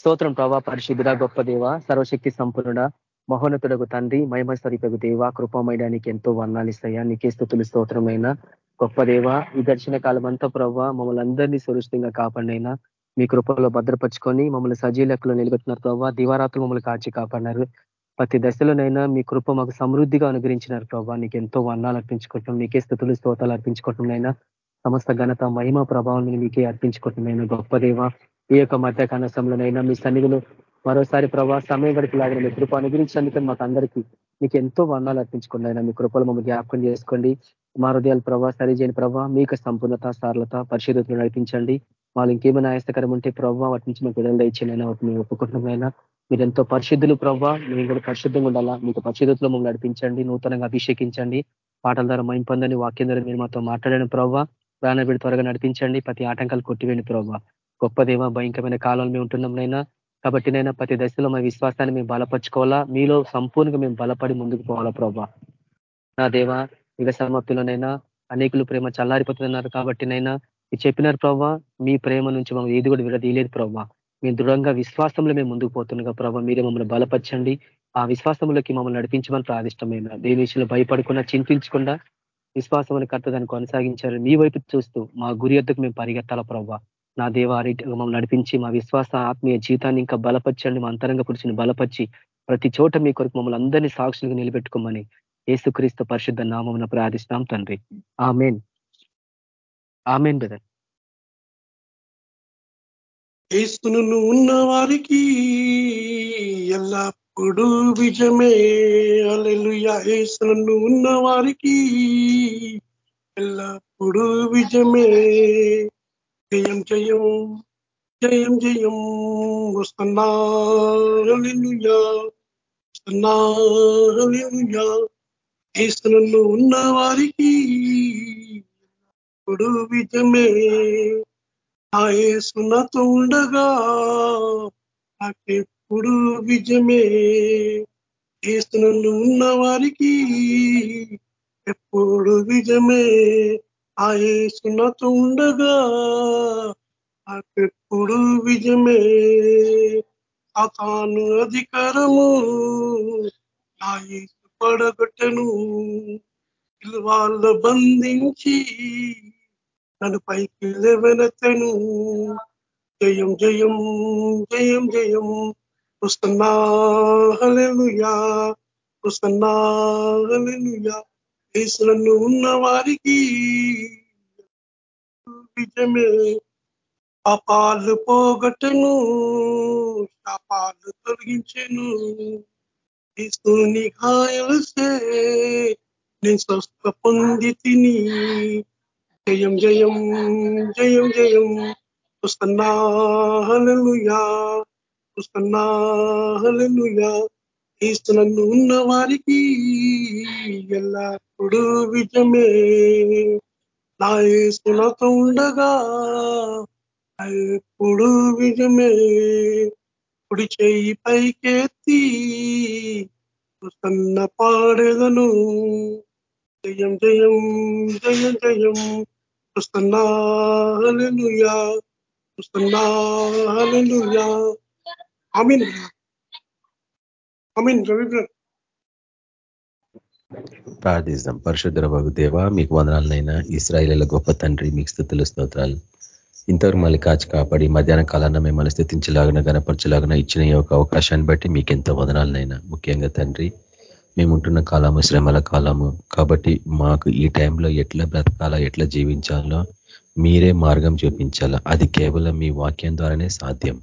స్తోత్రం ప్రభా పరిశుద్ధుడ గొప్ప దేవ సర్వశక్తి సంపన్నుడ మహోన్నతుడకు తండ్రి మహిమస్వరూపకు దేవ కృపమయడానికి ఎంతో వర్ణాలు ఇస్తాయా? నీకే స్థుతులు స్తోత్రమైన గొప్ప దేవ ఈ దర్శన కాలం అంతా ప్రభావ మమ్మల్ని అందరినీ సురక్షితంగా కాపాడినైనా మీ కృపలో భద్రపరుచుకొని మమ్మల్ని సజీలకులు నిలబెట్టినారు ప్రభావ దివారాత్రులు మమ్మల్ని కాచి కాపాడినారు. ప్రతి దశలోనైనా మీ కృప మాకు సమృద్ధిగా అనుగ్రహించినారు ప్రభావ నీకు ఎంతో వర్ణాలు అర్పించుకుంటున్నాం నీకే స్థుతులు స్తోతాలు అర్పించుకుంటున్నాయినా సమస్త ఘనత మహిమ ప్రభావం మీకే అర్పించుకుంటున్నాయినా గొప్ప దేవ. ఈ యొక్క మధ్య కనసంలోనైనా మీ సన్నిధిలో మరోసారి ప్రభావ సమయం గడిపి లాగిన మీ కృప అనుగ్రహించినందుకే మాకు అందరికీ మీకు ఎంతో వర్ణాలు అర్పించుకున్నాయినా మీ కృపలు మమ్మల్ని జ్ఞాపకం చేసుకోండి. మా హృదయాలు ప్రభావ సరిచేయని ప్రభావ మీకు సంపూర్ణత సారలత పరిశుద్ధతలు నడిపించండి. వాళ్ళు ఇంకేమైనా ఆయాస్తకరం ఉంటే ప్రభావ వాటి నుంచి మీకు విడుదల ఇచ్చేనైనా వాటిని మేము ఒప్పుకుంటున్నామైనా మీరు ఎంతో పరిశుద్ధులు ప్రభావ మేము కూడా పరిశుద్ధంగా ఉండాలా? మీకు పరిశుద్ధతలో మమ్మల్ని నడిపించండి నూతనంగా అభిషేకించండి. పాటల ద్వారా మైం పొందని వాక్యం ద్వారా మీరు మాతో మాట్లాడిన ప్రభావ ప్రాణబిడి త్వరగా నడిపించండి ప్రతి ఆటంకాలు కొట్టివేయండి ప్రభావ గొప్ప దేవ భయంకరమైన కాలంలో మేము ఉంటున్నాం నైనా కాబట్టి నైనా ప్రతి దశలో మా విశ్వాసాన్ని మేము బలపరుచుకోవాలా? మీలో సంపూర్ణంగా మేము బలపడి ముందుకు పోవాలా ప్రభా? నా దేవ యుగ సమాప్తిలోనైనా అనేకులు ప్రేమ చల్లారిపోతున్నారు కాబట్టి నైనా చెప్పినారు ప్రభావ మీ ప్రేమ నుంచి మమ్మల్ని ఏది కూడా విడదీయలేదు ప్రభావ మేము దృఢంగా విశ్వాసంలో మేము ముందుకు పోతుండగా ప్రభావ మీరే మమ్మల్ని బలపరచండి. ఆ విశ్వాసంలోకి మమ్మల్ని నడిపించమని ప్రాదిష్టమైన. దేని విషయంలో భయపడకుండా చింతించకుండా విశ్వాసం అని కర్త దాన్ని కొనసాగించారు మీ వైపు చూస్తూ మా గురి ఎద్దుకు మేము పరిగెత్తాల ప్రభావ నా దేవారి మమ్మల్ని నడిపించి మా విశ్వాస ఆత్మీయ జీవితాన్ని ఇంకా బలపరచండి మా అంతరంగ పురుషుని బలపరిచి ప్రతి చోట మీ కొరకు మమ్మల్ని అందరినీ సాక్షులుగా నిలబెట్టుకోమని ఏసుక్రీస్తు పరిశుద్ధ నామమున ప్రార్థిస్తాం తండ్రి. ఆమెన్. Amen brother. ఏసును ఉన్న వారికి ఎల్లప్పుడూ విజమే అలెలుయ ఏసును ఉన్న వారికి ఎల్లప్పుడూ విజమే జయం జయం జయం జయం. వస్తున్నా వస్తున్నా ఉన్న వారికి ఇప్పుడు విజమే ఆ ఏసునతో ఉండగా నాకెప్పుడు విజమే ఏసునన్ను ఉన్న వారికి ఎప్పుడు విజమే ఆ ఏసునతో ఉండగా అప్పుడు విజమే. అతాను అధికారము ఆ యేసు పడగొట్టను. వాళ్ళ బంధించి నన్ను పైకి లేవనెత్తను. జయం జయం జయం జయం. వస్తున్నా హలెలుయా వస్తున్నా హలెలుయా కేసులను ఉన్న వారికి విజమే పాపాలు పోగొట్టను శాపాలు తొలగించను. క్రీస్తుని గాయలసే నేను స్వస్థ పొంది తిని. జయం జయం జయం జయం. వస్తున్నా హలలుయా వస్తున్నా హలలుయా క్రీస్తునందు ఉన్న వారికి ఎల్లప్పుడూ విజమే నా ఏసులతో ఉండగా ఎప్పుడు విజమే కుడి చెయ్యి పైకెత్తి సన్న పాడేదను. జయం జయం జయం జయం. వస్తున్నా హల్లెలూయా. వస్తున్నా హల్లెలూయా ఆమీన్ ఆమీన్ ప్రార్థిస్తాం పరిశుద్ధ బాబు దేవ మీకు వందనాలనైనా ఇస్రాయిల గొప్ప తండ్రి మీకు స్థుతులు స్తోత్రాలు ఇంతవరకు మళ్ళీ కాచి కాపాడి మధ్యాహ్న కాలాన్ని మిమ్మల్ని స్థితించలాగిన గనపరచలాగిన ఇచ్చిన ఈ యొక్క అవకాశాన్ని బట్టి మీకు ఎంతో వదనాలనైనా ముఖ్యంగా తండ్రి మేము ఉంటున్న కాలము శ్రమల కాలము కాబట్టి మాకు ఈ టైంలో ఎట్లా బ్రతకాలా ఎట్లా జీవించాలో మీరే మార్గం చూపించాలా అది కేవలం మీ వాక్యం ద్వారానే సాధ్యం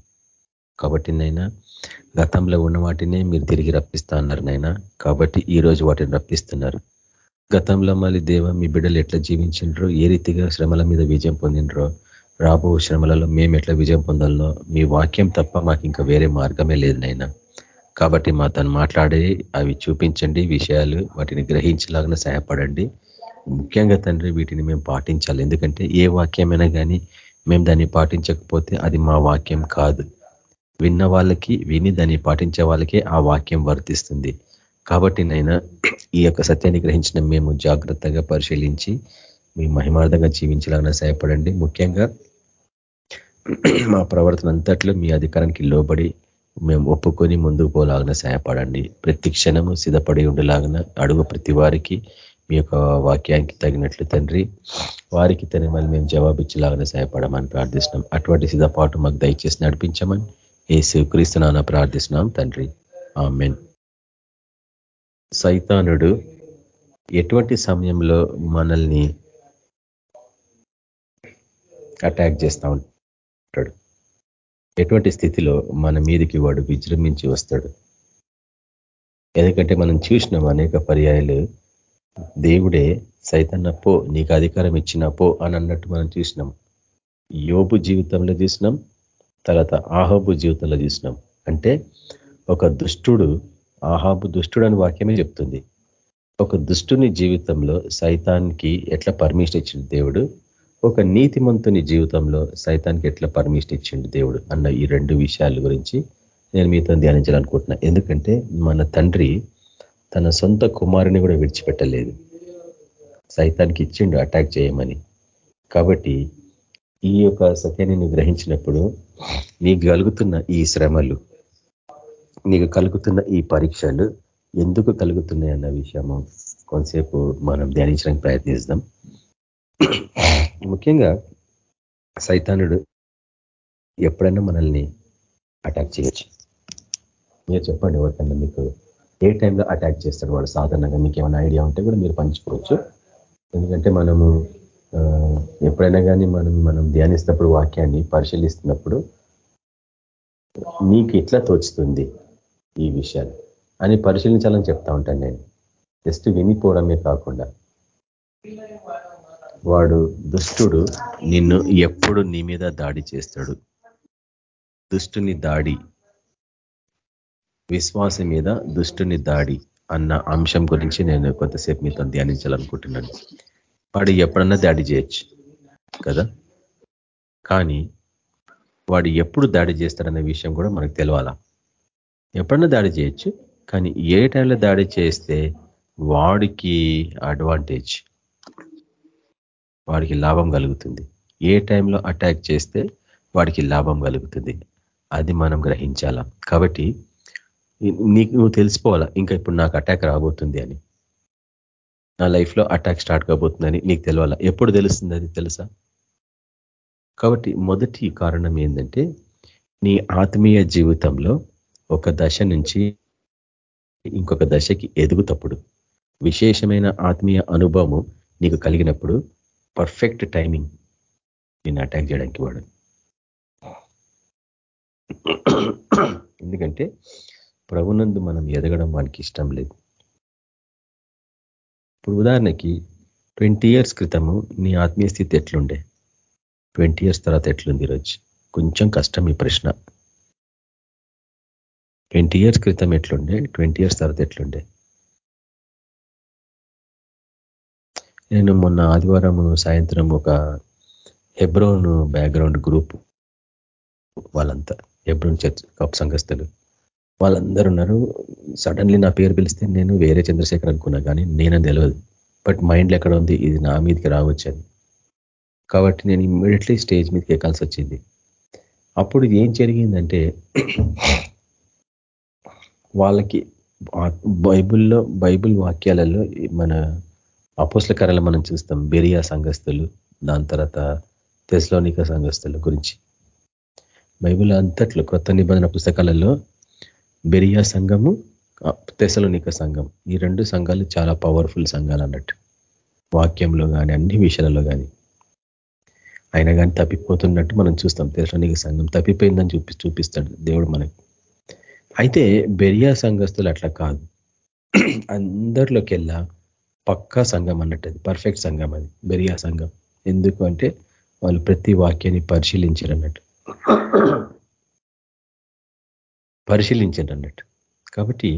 కాబట్టి నైనా గతంలో ఉన్న వాటినే మీరు తిరిగి రప్పిస్తా అన్నారు నైనా కాబట్టి ఈ రోజు వాటిని రప్పిస్తున్నారు. గతంలో మళ్ళీ దేవ మీ బిడ్డలు ఎట్లా జీవించిండ్రో ఏ రీతిగా శ్రమల మీద విజయం పొందినరో రాబో శ్రమలలో మేము ఎట్లా విజయం పొందాలనో మీ వాక్యం తప్ప మాకు ఇంకా వేరే మార్గమే లేదు నైనా కాబట్టి మా తను మాట్లాడే అవి చూపించండి విషయాలు వాటిని గ్రహించలాగా సహాయపడండి. ముఖ్యంగా తండ్రి వీటిని మేము పాటించాలి. ఎందుకంటే ఏ వాక్యమైనా కానీ మేము దాన్ని పాటించకపోతే అది మా వాక్యం కాదు. విన్న వాళ్ళకి విని దాన్ని పాటించే వాళ్ళకే ఆ వాక్యం వర్తిస్తుంది. కాబట్టి నైనా ఈ యొక్క సత్యాన్ని గ్రహించిన మేము జాగ్రత్తగా పరిశీలించి మీ మహిమార్థంగా జీవించాలన్నా సహాయపడండి. ముఖ్యంగా మా ప్రవర్తన అంతట్లో మీ అధికారానికి లోబడి మేము ఒప్పుకొని ముందుకు పోలాగిన సహాయపడండి. ప్రతి క్షణము సిద్ధపడి ఉండేలాగిన అడుగు ప్రతి వారికి మీ యొక్క వాక్యానికి తగినట్లు తండ్రి వారికి తన మళ్ళీ మేము జవాబిచ్చేలాగానే సహాయపడమని ప్రార్థిస్తున్నాం. అటువంటి సిద్ధపాటు మాకు దయచేసి నడిపించమని ఏసు క్రీస్తునాన ప్రార్థిస్తున్నాం తండ్రి. ఆమెన్. సైతానుడు ఎటువంటి సమయంలో మనల్ని అటాక్ చేస్తూ ఉంటాడు? ఎటువంటి స్థితిలో మన మీదకి వాడు విజృంభించి వస్తాడు? ఎందుకంటే మనం చూసినాం అనేక పర్యాయాలు. దేవుడే సైతన్న పో నీకు అధికారం ఇచ్చిన పో అని అన్నట్టు మనం చూసినాం. యోబు జీవితంలో చూసినాం. తర్వాత ఆహాబు జీవితంలో చూసినాం. అంటే ఒక దుష్టుడు ఆహాబు దుష్టుడు అని వాక్యమే చెప్తుంది. ఒక దుష్టుని జీవితంలో సైతానికి ఎట్లా పర్మిషన్ ఇచ్చిండు దేవుడు? ఒక నీతిమంతుని జీవితంలో సైతానికి ఎట్లా పర్మిషన్ ఇచ్చిండు దేవుడు? అన్న ఈ రెండు విషయాల గురించి నేను మీతో ధ్యానించాలనుకుంటున్నా. ఎందుకంటే మన తండ్రి తన సొంత కుమారుని కూడా విడిచిపెట్టలేదు. సైతానికి ఇచ్చిండు అటాక్ చేయమని. కాబట్టి ఈ యొక్క సత్యాన్ని గ్రహించినప్పుడు నీకు కలుగుతున్న ఈ శ్రమలు నీకు కలుగుతున్న ఈ పరీక్షలు ఎందుకు కలుగుతున్నాయి అన్న విషయము కొంతసేపు మనం ధ్యానించడానికి ప్రయత్నిస్తాం. ముఖ్యంగా సైతానుడు ఎప్పుడైనా మనల్ని అటాక్ చేయొచ్చు. మీరు చెప్పండి ఎవరికన్నా మీకు ఏ టైంలో అటాక్ చేస్తాడు వాడు సాధారణంగా? మీకు ఏమైనా ఐడియా ఉంటే కూడా మీరు పంచుకోవచ్చు. ఎందుకంటే మనము ఎప్పుడైనా కానీ మనం మనం ధ్యానిస్తున్నప్పుడు వాక్యాన్ని పరిశీలిస్తున్నప్పుడు నీకు ఎట్లా తోచుతుంది ఈ విషయాలు? అని పరిశీలించాలని చెప్తా ఉంటాను నేను. జస్ట్ వినిపోవడమే కాకుండా. వాడు దుష్టుడు నిన్ను ఎప్పుడు నీ మీద దాడి చేస్తాడు. దుష్టుని దాడి విశ్వాసం మీద దుష్టుని దాడి అన్న అంశం గురించి నేను కొంతసేపు మీతో ధ్యానించాలనుకుంటున్నాను. వాడు ఎప్పుడన్నా దాడి చేయొచ్చు కదా? కానీ వాడు ఎప్పుడు దాడి చేస్తాడనే విషయం కూడా మనకు తెలవాలా? ఎప్పుడన్నా దాడి చేయొచ్చు కానీ ఏ టైంలో దాడి చేస్తే వాడికి అడ్వాంటేజ్ వాడికి లాభం కలుగుతుంది? ఏ టైంలో అటాక్ చేస్తే వాడికి లాభం కలుగుతుంది? అది మనం గ్రహించాలా? కాబట్టి నీకు నువ్వు తెలిసిపోవాలా ఇంకా ఇప్పుడు నాకు అటాక్ రాబోతుంది అని? నా లైఫ్లో అటాక్ స్టార్ట్ కాబోతుందని నీకు తెలవాలా? ఎప్పుడు తెలుస్తుంది అది తెలుసా? కాబట్టి మొదటి కారణం ఏంటంటే నీ ఆత్మీయ జీవితంలో ఒక దశ నుంచి ఇంకొక దశకి ఎదుగుతప్పుడు విశేషమైన ఆత్మీయ అనుభవము నీకు కలిగినప్పుడు పర్ఫెక్ట్ టైమింగ్ నేను అటాక్ చేయడానికి వాడు. ఎందుకంటే ప్రభునందు మనం ఎదగడం వానికి ఇష్టం లేదు. ఇప్పుడు ఉదాహరణకి ట్వంటీ ఇయర్స్ క్రితము నీ ఆత్మీయ స్థితి ఎట్లుండే? ట్వంటీ ఇయర్స్ తర్వాత ఎట్లుంది ఈరోజు? కొంచెం కష్టం ఈ ప్రశ్న. ట్వంటీ ఇయర్స్ క్రితం ఎట్లుండే? ట్వంటీ ఇయర్స్ తర్వాత ఎట్లుండే? నేను మొన్న ఆదివారం సాయంత్రం ఒక హెబ్రోన్ బ్యాక్గ్రౌండ్ గ్రూప్ వాళ్ళంతా హెబ్రోన్ చర్చ్ కప్ సంఘస్థలు. వాళ్ళందరూ ఉన్నారు సడన్లీ నా పేరు పిలిస్తే నేను వేరే చంద్రశేఖర్ అనుకున్నా కానీ నేనని తెలియదు బట్ మైండ్లో ఎక్కడ ఉంది? ఇది నా మీదకి రావచ్చని. కాబట్టి నేను ఇమ్మీడియట్లీ స్టేజ్ మీదకి ఎక్కాల్సి వచ్చింది. అప్పుడు ఏం జరిగిందంటే వాళ్ళకి బైబుల్లో బైబుల్ వాక్యాలలో మన అపోస్లకరాలు మనం చూస్తాం. బెరియా సంఘస్థులు దాని తర్వాత తెస్లోనిక సంఘస్థుల గురించి. బైబుల్ అంతట్లో కొత్త నిబంధన పుస్తకాలలో బెరియా సంఘము తెసలోనిక సంఘం. ఈ రెండు సంఘాలు చాలా పవర్ఫుల్ సంఘాలు అన్నట్టు. వాక్యంలో కానీ అన్ని విషయాలలో కానీ అయినా కానీ తప్పిపోతున్నట్టు మనం చూస్తాం. తెసలోనిక సంఘం తప్పిపోయిందని చూపి చూపిస్తాడు దేవుడు మనకి. అయితే బెరియా సంఘస్థులు అట్లా కాదు. అందరిలోకెల్లా పక్కా సంఘం అన్నట్టు అది. పర్ఫెక్ట్ సంఘం అది. బెరియా సంఘం. ఎందుకు అంటే వాళ్ళు ప్రతి వాక్యాన్ని పరిశీలించారు అన్నట్టు. పరిశీలించండి అన్నట్టు కాబట్టి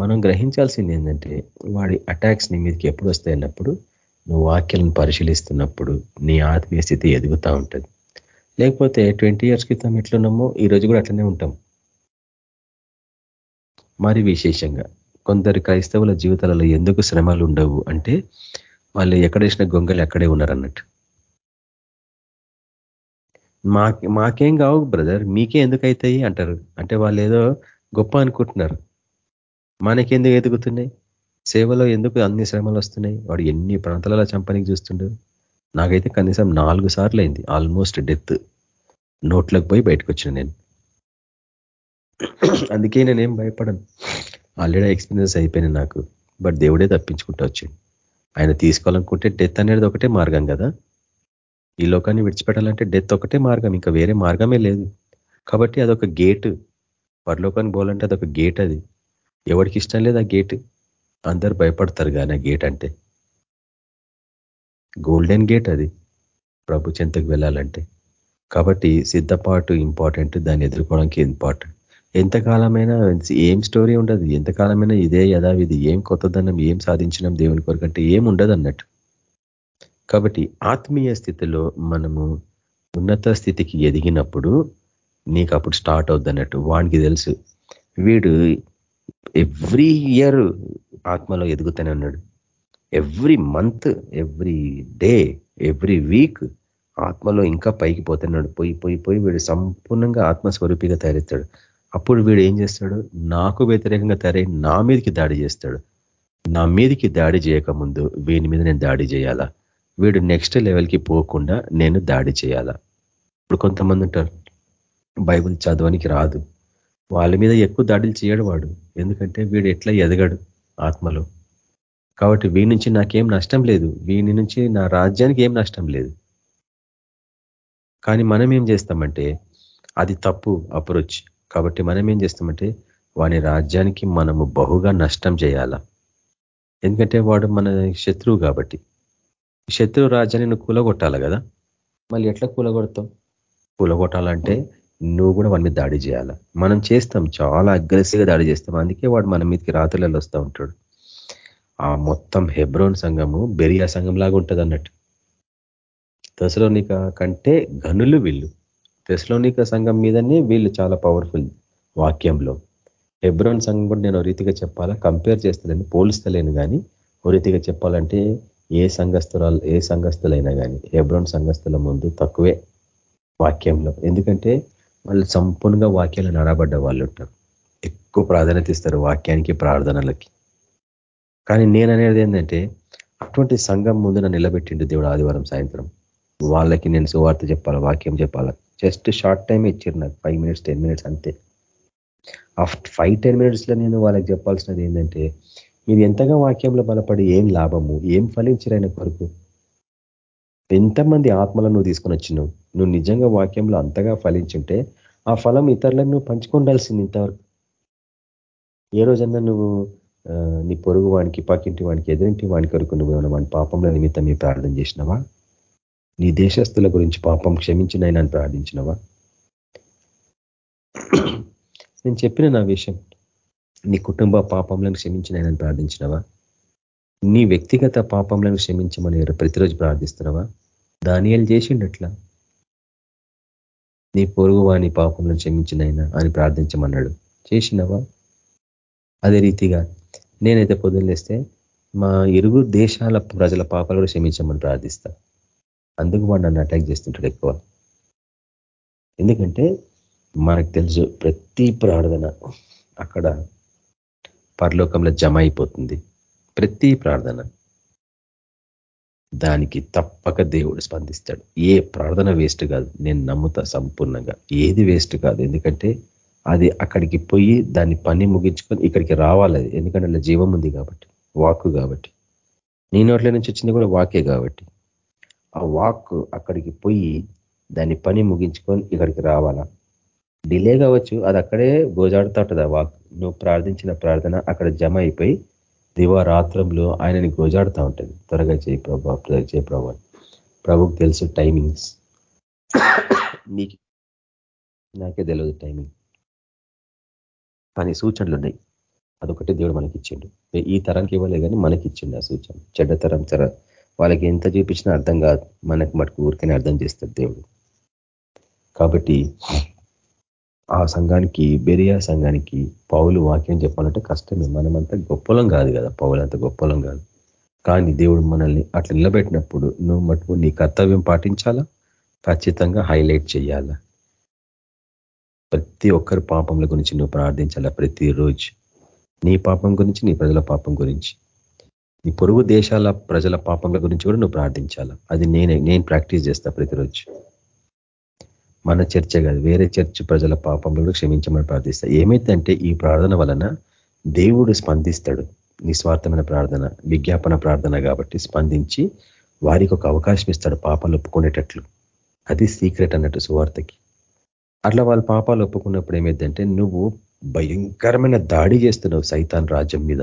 మనం గ్రహించాల్సింది ఏంటంటే వాడి అటాక్స్ నీ మీదకి ఎప్పుడు వస్తాయి అన్నప్పుడు నువ్వు వాక్యాలను పరిశీలిస్తున్నప్పుడు నీ ఆత్మీయ స్థితి ఎదుగుతూ ఉంటుంది. లేకపోతే ట్వంటీ ఇయర్స్ క్రితం ఎట్లున్నామో ఈ రోజు కూడా అట్లనే ఉంటాం. మరి విశేషంగా కొందరు క్రైస్తవుల జీవితాలలో ఎందుకు శ్రమలు ఉండవు అంటే వాళ్ళు ఎక్కడేసిన గొంగలు ఎక్కడే ఉన్నారన్నట్టు. మా మాకేం కావు బ్రదర్ మీకే ఎందుకు అవుతాయి అంటారు. అంటే వాళ్ళు ఏదో గొప్ప అనుకుంటున్నారు. మనకెందుకు ఎదుగుతున్నాయి? సేవలో ఎందుకు అన్ని శ్రమలు వస్తున్నాయి? వాడు ఎన్ని ప్రాంతాలలో చంపనికి చూస్తుండు? నాకైతే కనీసం నాలుగు సార్లు అయింది. Almost death. నోట్లకు పోయి బయటకు వచ్చిన నేను. అందుకే నేనేం భయపడను. ఆల్రెడీ ఎక్స్పీరియన్స్ అయిపోయినాయి నాకు. బట్ దేవుడే తప్పించుకుంటూ వచ్చింది ఆయన తీసుకోవాలనుకుంటే డెత్ అనేది ఒకటే మార్గం కదా. ఈ లోకాన్ని విడిచిపెట్టాలంటే డెత్ ఒకటే మార్గం ఇంకా వేరే మార్గమే లేదు. కాబట్టి అదొక గేటు పరలోకానికి పోవాలంటే అదొక గేట్ అది. ఎవరికి ఇష్టం లేదు ఆ గేట్ అందరు భయపడతారు కానీ ఆ గేట్ అంటే. గోల్డెన్ గేట్ అది. ప్రభు చెంతకు వెళ్ళాలంటే. కాబట్టి సిద్ధపాటు ఇంపార్టెంట్ దాన్ని ఎదుర్కోవడానికి ఇంపార్టెంట్ ఎంతకాలమైనా ఏం స్టోరీ ఉండదు. ఎంతకాలమైనా ఇదే యథావిధి. ఏం కొత్తదనం ఏం సాధించినాం దేవుని కొరకంటే ఏం ఉండదు అన్నట్టు. కాబట్టి ఆత్మీయ స్థితిలో మనము ఉన్నత స్థితికి ఎదిగినప్పుడు నీకు అప్పుడు స్టార్ట్ అవుద్ది అన్నట్టు వానికి తెలుసు. వీడు ఎవ్రీ ఇయర్ ఆత్మలో ఎదుగుతూనే ఉన్నాడు. Every month every day every week ఆత్మలో ఇంకా పైకి పోతున్నాడు. పోయి పోయి పోయి వీడు సంపూర్ణంగా ఆత్మస్వరూపిగా తయారెత్తాడు అప్పుడు వీడు ఏం చేస్తాడు? నాకు వ్యతిరేకంగా తయారై నా మీదకి దాడి చేస్తాడు. నా మీదకి దాడి చేయకముందు వీని మీద నేను దాడి చేయాలా? వీడు నెక్స్ట్ లెవెల్కి పోకుండా నేను దాడి చేయాలా? ఇప్పుడు కొంతమంది ఉంటారు బైబుల్ చదవనికి రాదు. వాళ్ళ మీద ఎక్కువ దాడులు చేయడు వాడు. ఎందుకంటే వీడు ఎట్లా ఎదగడు ఆత్మలో. కాబట్టి వీడి నుంచి నాకేం నష్టం లేదు. వీని నుంచి నా రాజ్యానికి ఏం నష్టం లేదు. కానీ మనం ఏం చేస్తామంటే అది తప్పు అప్రోచ్ కాబట్టి మనం ఏం చేస్తామంటే వాని రాజ్యానికి మనము బహుగా నష్టం చేయాలా? ఎందుకంటే వాడు మన శత్రువు కాబట్టి. శత్రువు రాజ్యాన్ని నువ్వు కూలగొట్టాలి కదా. మళ్ళీ ఎట్లా కూలగొడతావు కూలగొట్టాలంటే నువ్వు కూడా వాడి మీద దాడి చేయాలా. మనం చేస్తాం చాలా అగ్రెసివ్గా దాడి చేస్తాం. అందుకే వాడు మన మీదకి రాత్రులలో వస్తూ ఉంటాడు. ఆ మొత్తం హెబ్రోన్ సంఘము బెరియా సంఘం లాగా ఉంటుంది అన్నట్టు. దశలోనిక కంటే గనులు వీళ్ళు. తెస్లోనిక సంఘం మీదనే వీళ్ళు చాలా పవర్ఫుల్ వాక్యంలో. హెబ్రోన్ సంఘం కూడా నేను రీతిగా చెప్పాలా? కంపేర్ చేస్తలేను పోలిస్తలేను కానీ ఓ రీతిగా చెప్పాలంటే ఏ సంఘస్థురాలు ఏ సంఘస్థులైనా కానీ హెబ్రోన్ సంఘస్థుల ముందు తక్కువే వాక్యంలో. ఎందుకంటే వాళ్ళు సంపూర్ణంగా వాక్యాలు నడబడ్డ వాళ్ళు ఉంటారు. ఎక్కువ ప్రాధాన్యత ఇస్తారు వాక్యానికి ప్రార్థనలకి. కానీ నేను అనేది ఏంటంటే అటువంటి సంఘం ముందు నన్ను నిలబెట్టిండు దేవుడు ఆదివారం సాయంత్రం. వాళ్ళకి నేను సువార్త చెప్పాలి వాక్యం చెప్పాలి? జస్ట్ షార్ట్ టైం ఇచ్చారు నాకు. ఫైవ్ మినిట్స్ టెన్ మినిట్స్ అంతే. ఆ ఫైవ్ టెన్ మినిట్స్లో నేను వాళ్ళకి చెప్పాల్సినది ఏంటంటే మీరు ఎంతగా వాక్యంలో బలపడి ఏం లాభము ఏం ఫలించరైన కొరకు? ఎంతమంది ఆత్మలను నువ్వు తీసుకొని వచ్చినావు? నువ్వు నిజంగా వాక్యంలో అంతగా ఫలించుంటే ఆ ఫలం ఇతరులకు నువ్వు పంచుకుండాల్సింది ఇంతవరకు. ఏ రోజన్నా నువ్వు నీ పొరుగు వానికి పక్కింటి వానికి ఎదురింటి వాని కొరకు నువ్వు ఏమైనా వాని పాపంలో నిమిత్తం ప్రార్థన చేసినవా? నీ దేశస్తుల గురించి పాపం క్షమించినైనా ప్రార్థించినవా? నేను చెప్పిన నా విషయం. నీ కుటుంబ పాపంలను క్షమించినాయనని ప్రార్థించినవా? నీ వ్యక్తిగత పాపంలను క్షమించమని ప్రతిరోజు ప్రార్థిస్తున్నావా? దానియాలు చేసిండట్లా? నీ పొరుగు వాని పాపంలను క్షమించినైనా అని ప్రార్థించమన్నాడు. చేసినవా? అదే రీతిగా నేనైతే పొద్దులేస్తే మా ఇరుగు దేశాల ప్రజల పాపాలు కూడా క్షమించమని ప్రార్థిస్తా. అందుకు వాడు నన్ను అటాక్ చేస్తుంటాడు ఎక్కువ. ఎందుకంటే మనకు తెలుసు ప్రతి ప్రార్థన అక్కడ పరలోకంలో జమ అయిపోతుంది. ప్రతి ప్రార్థన దానికి తప్పక దేవుడు స్పందిస్తాడు. ఏ ప్రార్థన వేస్ట్ కాదు. నేను నమ్ముతా సంపూర్ణంగా. ఏది వేస్ట్ కాదు. ఎందుకంటే అది అక్కడికి పోయి దాన్ని పని ముగించుకొని ఇక్కడికి రావాలి. ఎందుకంటే అలా జీవం ఉంది కాబట్టి వాక్కు కాబట్టి. నీ నోట్ల నుంచి వచ్చింది కూడా వాకే కాబట్టి. ఆ వాక్ అక్కడికి పోయి దాన్ని పని ముగించుకొని ఇక్కడికి రావాలా? డిలే కావచ్చు అది అక్కడే గోజాడుతూ ఉంటుంది వాక్. నువ్వు ప్రార్థించిన ప్రార్థన అక్కడ జమ అయిపోయి దివారాత్రంలో ఆయనని గోజాడుతూ ఉంటుంది. త్వరగా చేయి త్వరగా చేయి ప్రభు ప్రభుకి తెలుసు టైమింగ్స్. నీకు నాకే తెలియదు టైమింగ్. కానీ సూచనలు ఉన్నాయి. అదొకటి దేవుడు మనకి ఇచ్చిండు ఈ తరానికి ఇవ్వలే కానీ మనకి ఇచ్చిండు ఆ సూచన. చెడ్డ తరం తర వాళ్ళకి ఎంత చూపించినా అర్థం కాదు. మనకు మటుకు ఊరికనే అర్థం చేస్తాడు దేవుడు. కాబట్టి ఆ సంఘానికి బెరియా సంఘానికి పౌలు వాక్యం చెప్పాలంటే కష్టమే. మనమంతా గొప్పలం కాదు కదా. పౌలు అంత గొప్పలం కాదు. కానీ దేవుడు మనల్ని అట్లా నిలబెట్టినప్పుడు నువ్వు మటుకు నీ కర్తవ్యం పాటించాలా? ఖచ్చితంగా హైలైట్ చేయాలా ప్రతి ఒక్కరి పాపంల గురించి నువ్వు ప్రార్థించాలా? ప్రతిరోజు నీ పాపం గురించి నీ ప్రజల పాపం గురించి. నీ పొరుగు దేశాల ప్రజల పాపంల గురించి కూడా నువ్వు ప్రార్థించాలా? అది నేనే నేను ప్రాక్టీస్ చేస్తా ప్రతిరోజు. మన చర్చ కాదు వేరే చర్చ్ ప్రజల పాపంలో క్షమించమని ప్రార్థిస్తా. ఏమైతే ఈ ప్రార్థన వలన దేవుడు స్పందిస్తాడు. నిస్వార్థమైన ప్రార్థన విజ్ఞాపన ప్రార్థన కాబట్టి స్పందించి వారికి ఒక అవకాశం ఇస్తాడు పాపాలు ఒప్పుకునేటట్లు. అది సీక్రెట్ అన్నట్టు సువార్తకి. అట్లా వాళ్ళ పాపాలు ఒప్పుకున్నప్పుడు ఏమైందంటే నువ్వు భయంకరమైన దాడి చేస్తున్నావు సైతాన్ రాజ్యం మీద.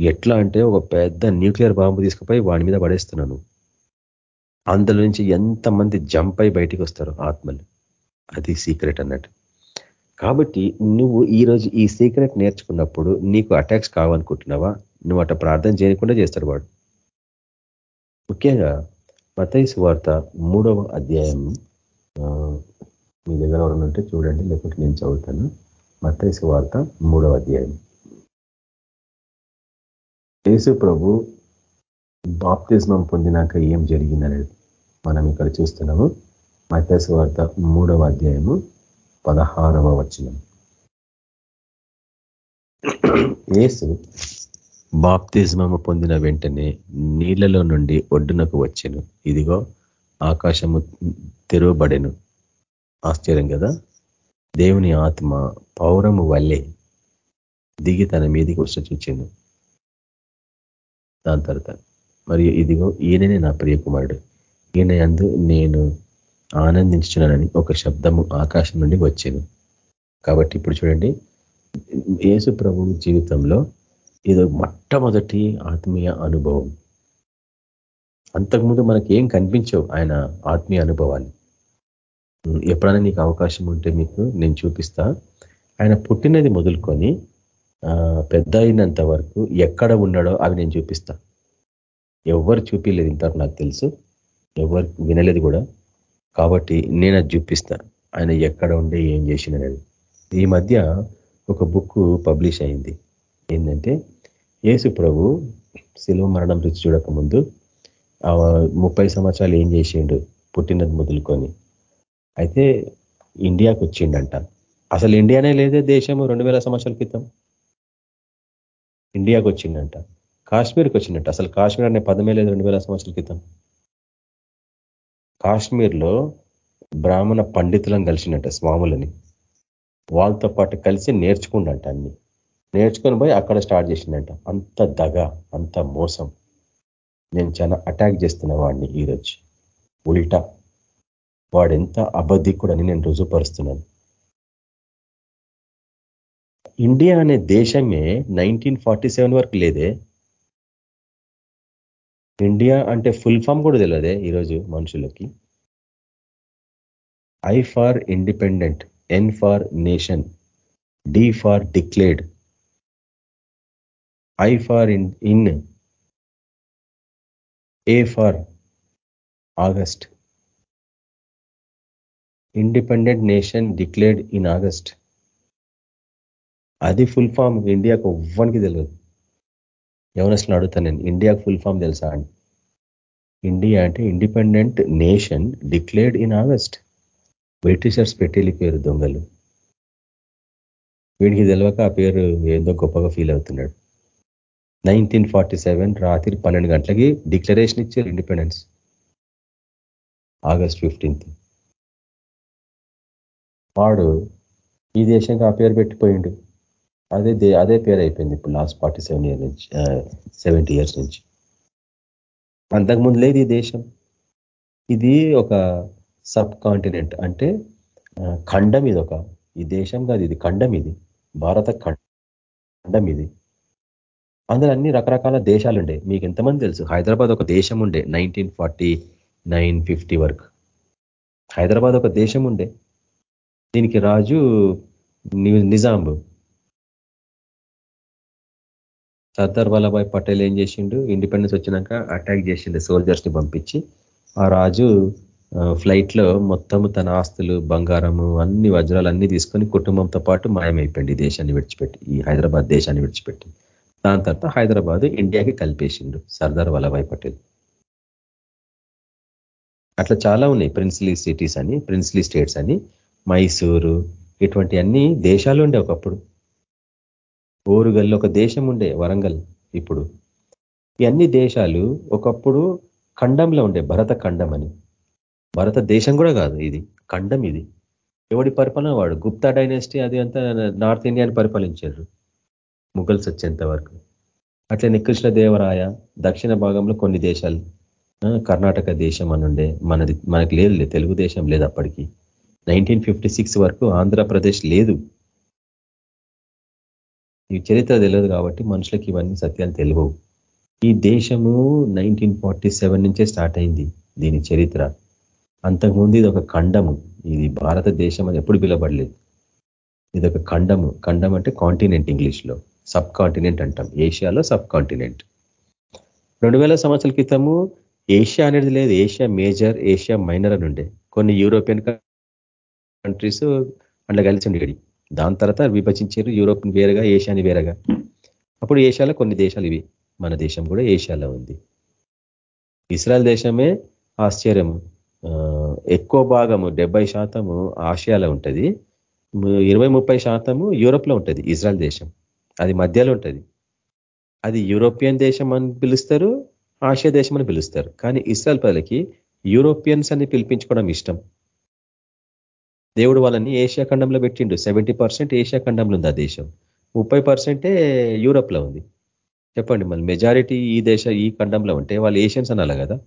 ఎట్లా అంటే ఒక పెద్ద న్యూక్లియర్ బాంబు తీసుకుపోయి వాడి మీద పడేస్తున్నాను అందులో నుంచి ఎంతమంది జంప్ అయి బయటికి వస్తారు ఆత్మలు. అది సీక్రెట్ అన్నట్టు. కాబట్టి నువ్వు ఈరోజు ఈ సీక్రెట్ నేర్చుకున్నప్పుడు నీకు అటాక్స్ కావాలనుకుంటున్నావా నువ్వు అట్లా ప్రార్థన చేయకుండా చేస్తాడు వాడు. ముఖ్యంగా మతైసు వార్త మూడవ అధ్యాయం మీ దగ్గర ఉంటే చూడండి లేకుంటే నేను చదువుతాను. మతైసు వార్త మూడవ అధ్యాయం. యేసు ప్రభు బాప్తిజమం పొందినాక ఏం జరిగిందనేది మనం ఇక్కడ చూస్తున్నాము. మతైసు వార్త మూడవ అధ్యాయము పదహారవ వచనం. ఏసు బాప్తిజమము పొందిన వెంటనే నీళ్ళలో నుండి ఒడ్డునకు వచ్చెను. ఇదిగో ఆకాశము తెరవబడెను. ఆశ్చర్యం కదా? దేవుని ఆత్మ పౌరము వల్లే దిగి తన మీదికి వచ్చి చూచాను. దాని తర్వాత మరియు ఇదిగో ఈయననే నా ప్రియకుమారుడు. ఈయన అందు నేను ఆనందించున్నానని ఒక శబ్దము ఆకాశం నుండి వచ్చాను. కాబట్టి ఇప్పుడు చూడండి. యేసు ప్రభు జీవితంలో ఇది మొట్టమొదటి ఆత్మీయ అనుభవం. అంతకుముందు మనకి ఏం కనిపించవు ఆయన ఆత్మీయ అనుభవాలు. ఎప్పుడైనా నీకు అవకాశం ఉంటే మీకు నేను చూపిస్తా. ఆయన పుట్టినది మొదలుకొని పెద్ద అయినంత వరకు ఎక్కడ ఉన్నాడో అవి నేను చూపిస్తాను ఎవరు చూపించలేదు ఇంతవరకు నాకు తెలుసు. ఎవరు వినలేదు కూడా. కాబట్టి నేను అది చూపిస్తా. ఆయన ఎక్కడ ఉండే ఏం చేసినది ఈ మధ్య ఒక బుక్ పబ్లిష్ అయింది. ఏంటంటే యేసు ప్రభు శిలువ మరణం రుచి చూడక ముందు ముప్పై సంవత్సరాలు ఏం చేసిండు? పుట్టినది మొదలుకొని. అయితే ఇండియాకు వచ్చిండంట అసలు ఇండియానే లేదే దేశము రెండు వేల సంవత్సరాల క్రితం. ఇండియాకు వచ్చిండంట కాశ్మీర్కి వచ్చిందంట అసలు కాశ్మీర్ అనే పదమే లేదు రెండు వేల సంవత్సరాల క్రితం. కాశ్మీర్లో బ్రాహ్మణ పండితులను కలిసినట్ట స్వాములని. వాళ్ళతో పాటు కలిసి నేర్చుకుండంట అన్ని. నేర్చుకొని పోయి అక్కడ స్టార్ట్ చేసిందంట అంత దగ అంత మోసం. నేను చాలా అటాక్ చేస్తున్న వాడిని ఈరోజు. ఉల్టా. వాడెంత అబద్ధికుడని నేను రుజుపరుస్తున్నాను ఇండియా అనే దేశమే నైన్టీన్ ఫార్టీ సెవెన్ వరకు లేదే. ఇండియా అంటే ఫుల్ ఫామ్ కూడా తెలియదే ఈరోజు మనుషులకి. I for independent N for nation D for declared I for in in A for August independent nation declared in August అది ఫుల్ ఫామ్ ఇండియాకు ఎవ్వనికి తెలియదు ఎవరసలు అడుగుతాను నేను? ఇండియాకు ఫుల్ ఫామ్ తెలుసా అని ఇండియా అంటే independent nation declared in August Britishers పెట్టేలి పేరు దొంగలు. వీడికి తెలియక ఆ పేరు ఏదో గొప్పగా ఫీల్ అవుతున్నాడు. నైన్టీన్ ఫార్టీ సెవెన్ రాత్రి పన్నెండు గంటలకి డిక్లరేషన్ ఇచ్చారు ఇండిపెండెన్స్ ఆగస్ట్ ఫిఫ్టీన్త్ వాడు ఈ దేశంగా ఆ పేరు పెట్టిపోయిండు. అదే అదే పేరు అయిపోయింది ఇప్పుడు లాస్ట్ ఫార్టీ సెవెన్ ఇయర్ నుంచి uh, సెవెంటీ ఇయర్స్ నుంచి. అంతకుముందు లేదు ఈ దేశం. ఇది ఒక సబ్ కాంటినెంట్ అంటే ఖండం ఇది ఒక ఈ దేశం కాదు ఇది ఖండం ఇది భారత ఖండం ఇది. అందులో అన్ని రకరకాల దేశాలు ఉండే. మీకు ఎంతమంది తెలుసు? హైదరాబాద్ ఒక దేశం ఉండే నైన్టీన్ ఫార్టీ నైన్ ఫిఫ్టీ వరకు. హైదరాబాద్ ఒక దేశం ఉండే. దీనికి రాజు నిజాంబు. సర్దార్ వల్లభాయ్ పటేల్ ఏం చేసిండు? ఇండిపెండెన్స్ వచ్చినాక అటాక్ చేసిండు సోల్జర్స్ని పంపించి. ఆ రాజు ఫ్లైట్లో మొత్తము తన ఆస్తులు బంగారము అన్ని వజ్రాలు అన్ని తీసుకొని కుటుంబంతో పాటు మాయమైపోయింది దేశాన్ని విడిచిపెట్టి ఈ హైదరాబాద్ దేశాన్ని విడిచిపెట్టి. దాని తర్వాత హైదరాబాద్ ఇండియాకి కలిపేసిండు సర్దార్ వల్లభాయ్ పటేల్. అట్లా చాలా ఉన్నాయి ప్రిన్స్లీ సిటీస్ అని ప్రిన్స్లీ స్టేట్స్ అని. మైసూరు ఇటువంటి అన్ని దేశాలు ఉండే ఒకప్పుడు. ఓరుగల్లు ఒక దేశం ఉండే వరంగల్ ఇప్పుడు. ఈ అన్ని దేశాలు ఒకప్పుడు ఖండంలో ఉండే భరత ఖండం అని. భరత దేశం కూడా కాదు ఇది ఖండం ఇది. ఎవడి పరిపాలన? వాడు గుప్తా డైనాసిటీ అది అంతా నార్త్ ఇండియాని పరిపాలించారు. ముఘల్స్ వచ్చేంత వరకు. అట్లనే కృష్ణదేవరాయ దక్షిణ భాగంలో కొన్ని దేశాలు. కర్ణాటక దేశం అనుండే మనది మనకి లేదు తెలుగుదేశం లేదు అప్పటికి. నైన్టీన్ వరకు ఆంధ్రప్రదేశ్ లేదు. ఈ చరిత్ర తెలియదు కాబట్టి మనుషులకి ఇవన్నీ సత్యాలు తెలియవు. ఈ దేశము నైన్టీన్ ఫార్టీ సెవెన్ నుంచే స్టార్ట్ అయింది దీని చరిత్ర. అంతకుముందు ఇది ఒక ఖండము. ఇది భారతదేశం అని ఎప్పుడు పిలబడలేదు ఇది ఒక ఖండము. ఖండం అంటే కాంటినెంట్ ఇంగ్లీష్లో సబ్ కాంటినెంట్ అంటాం. ఏషియాలో సబ్ కాంటినెంట్ రెండు వేల సంవత్సరాల క్రితము ఏషియా అనేది లేదు. ఏషియా మేజర్ ఏషియా మైనర్ అని ఉండే. కొన్ని యూరోపియన్ కంట్రీస్ అందులో కలిసి ఉండేది దాని తర్వాత విభజించారు. యూరోప్ని వేరుగా ఏషియాని వేరుగా. అప్పుడు ఏషియాలో కొన్ని దేశాలు ఇవి. మన దేశం కూడా ఏషియాలో ఉంది. ఇస్రాయల్ దేశమే ఆశ్చర్యము ఎక్కువ భాగము డెబ్బై శాతము ఆసియాలో ఉంటుంది. ఇరవై ముప్పై శాతము యూరోప్లో ఉంటుంది. ఇజ్రాయల్ దేశం. అది మధ్యలో ఉంటుంది. అది యూరోపియన్ దేశం అని పిలుస్తారు ఆసియా దేశం అని పిలుస్తారు. కానీ ఇస్రాయల్ ప్రజలకి యూరోపియన్స్ అని పిలిపించుకోవడం ఇష్టం. దేవుడు వాళ్ళని ఏషియా ఖండంలో పెట్టిండు. సెవెంటీ ఏషియా ఖండంలో ఉంది ఆ దేశం. ముప్పై పర్సెంటే యూరోప్లో ఉంది. చెప్పండి మళ్ళీ మెజారిటీ ఈ దేశ ఈ ఖండంలో ఉంటే వాళ్ళు ఏషియన్స్ అనాలి కదా?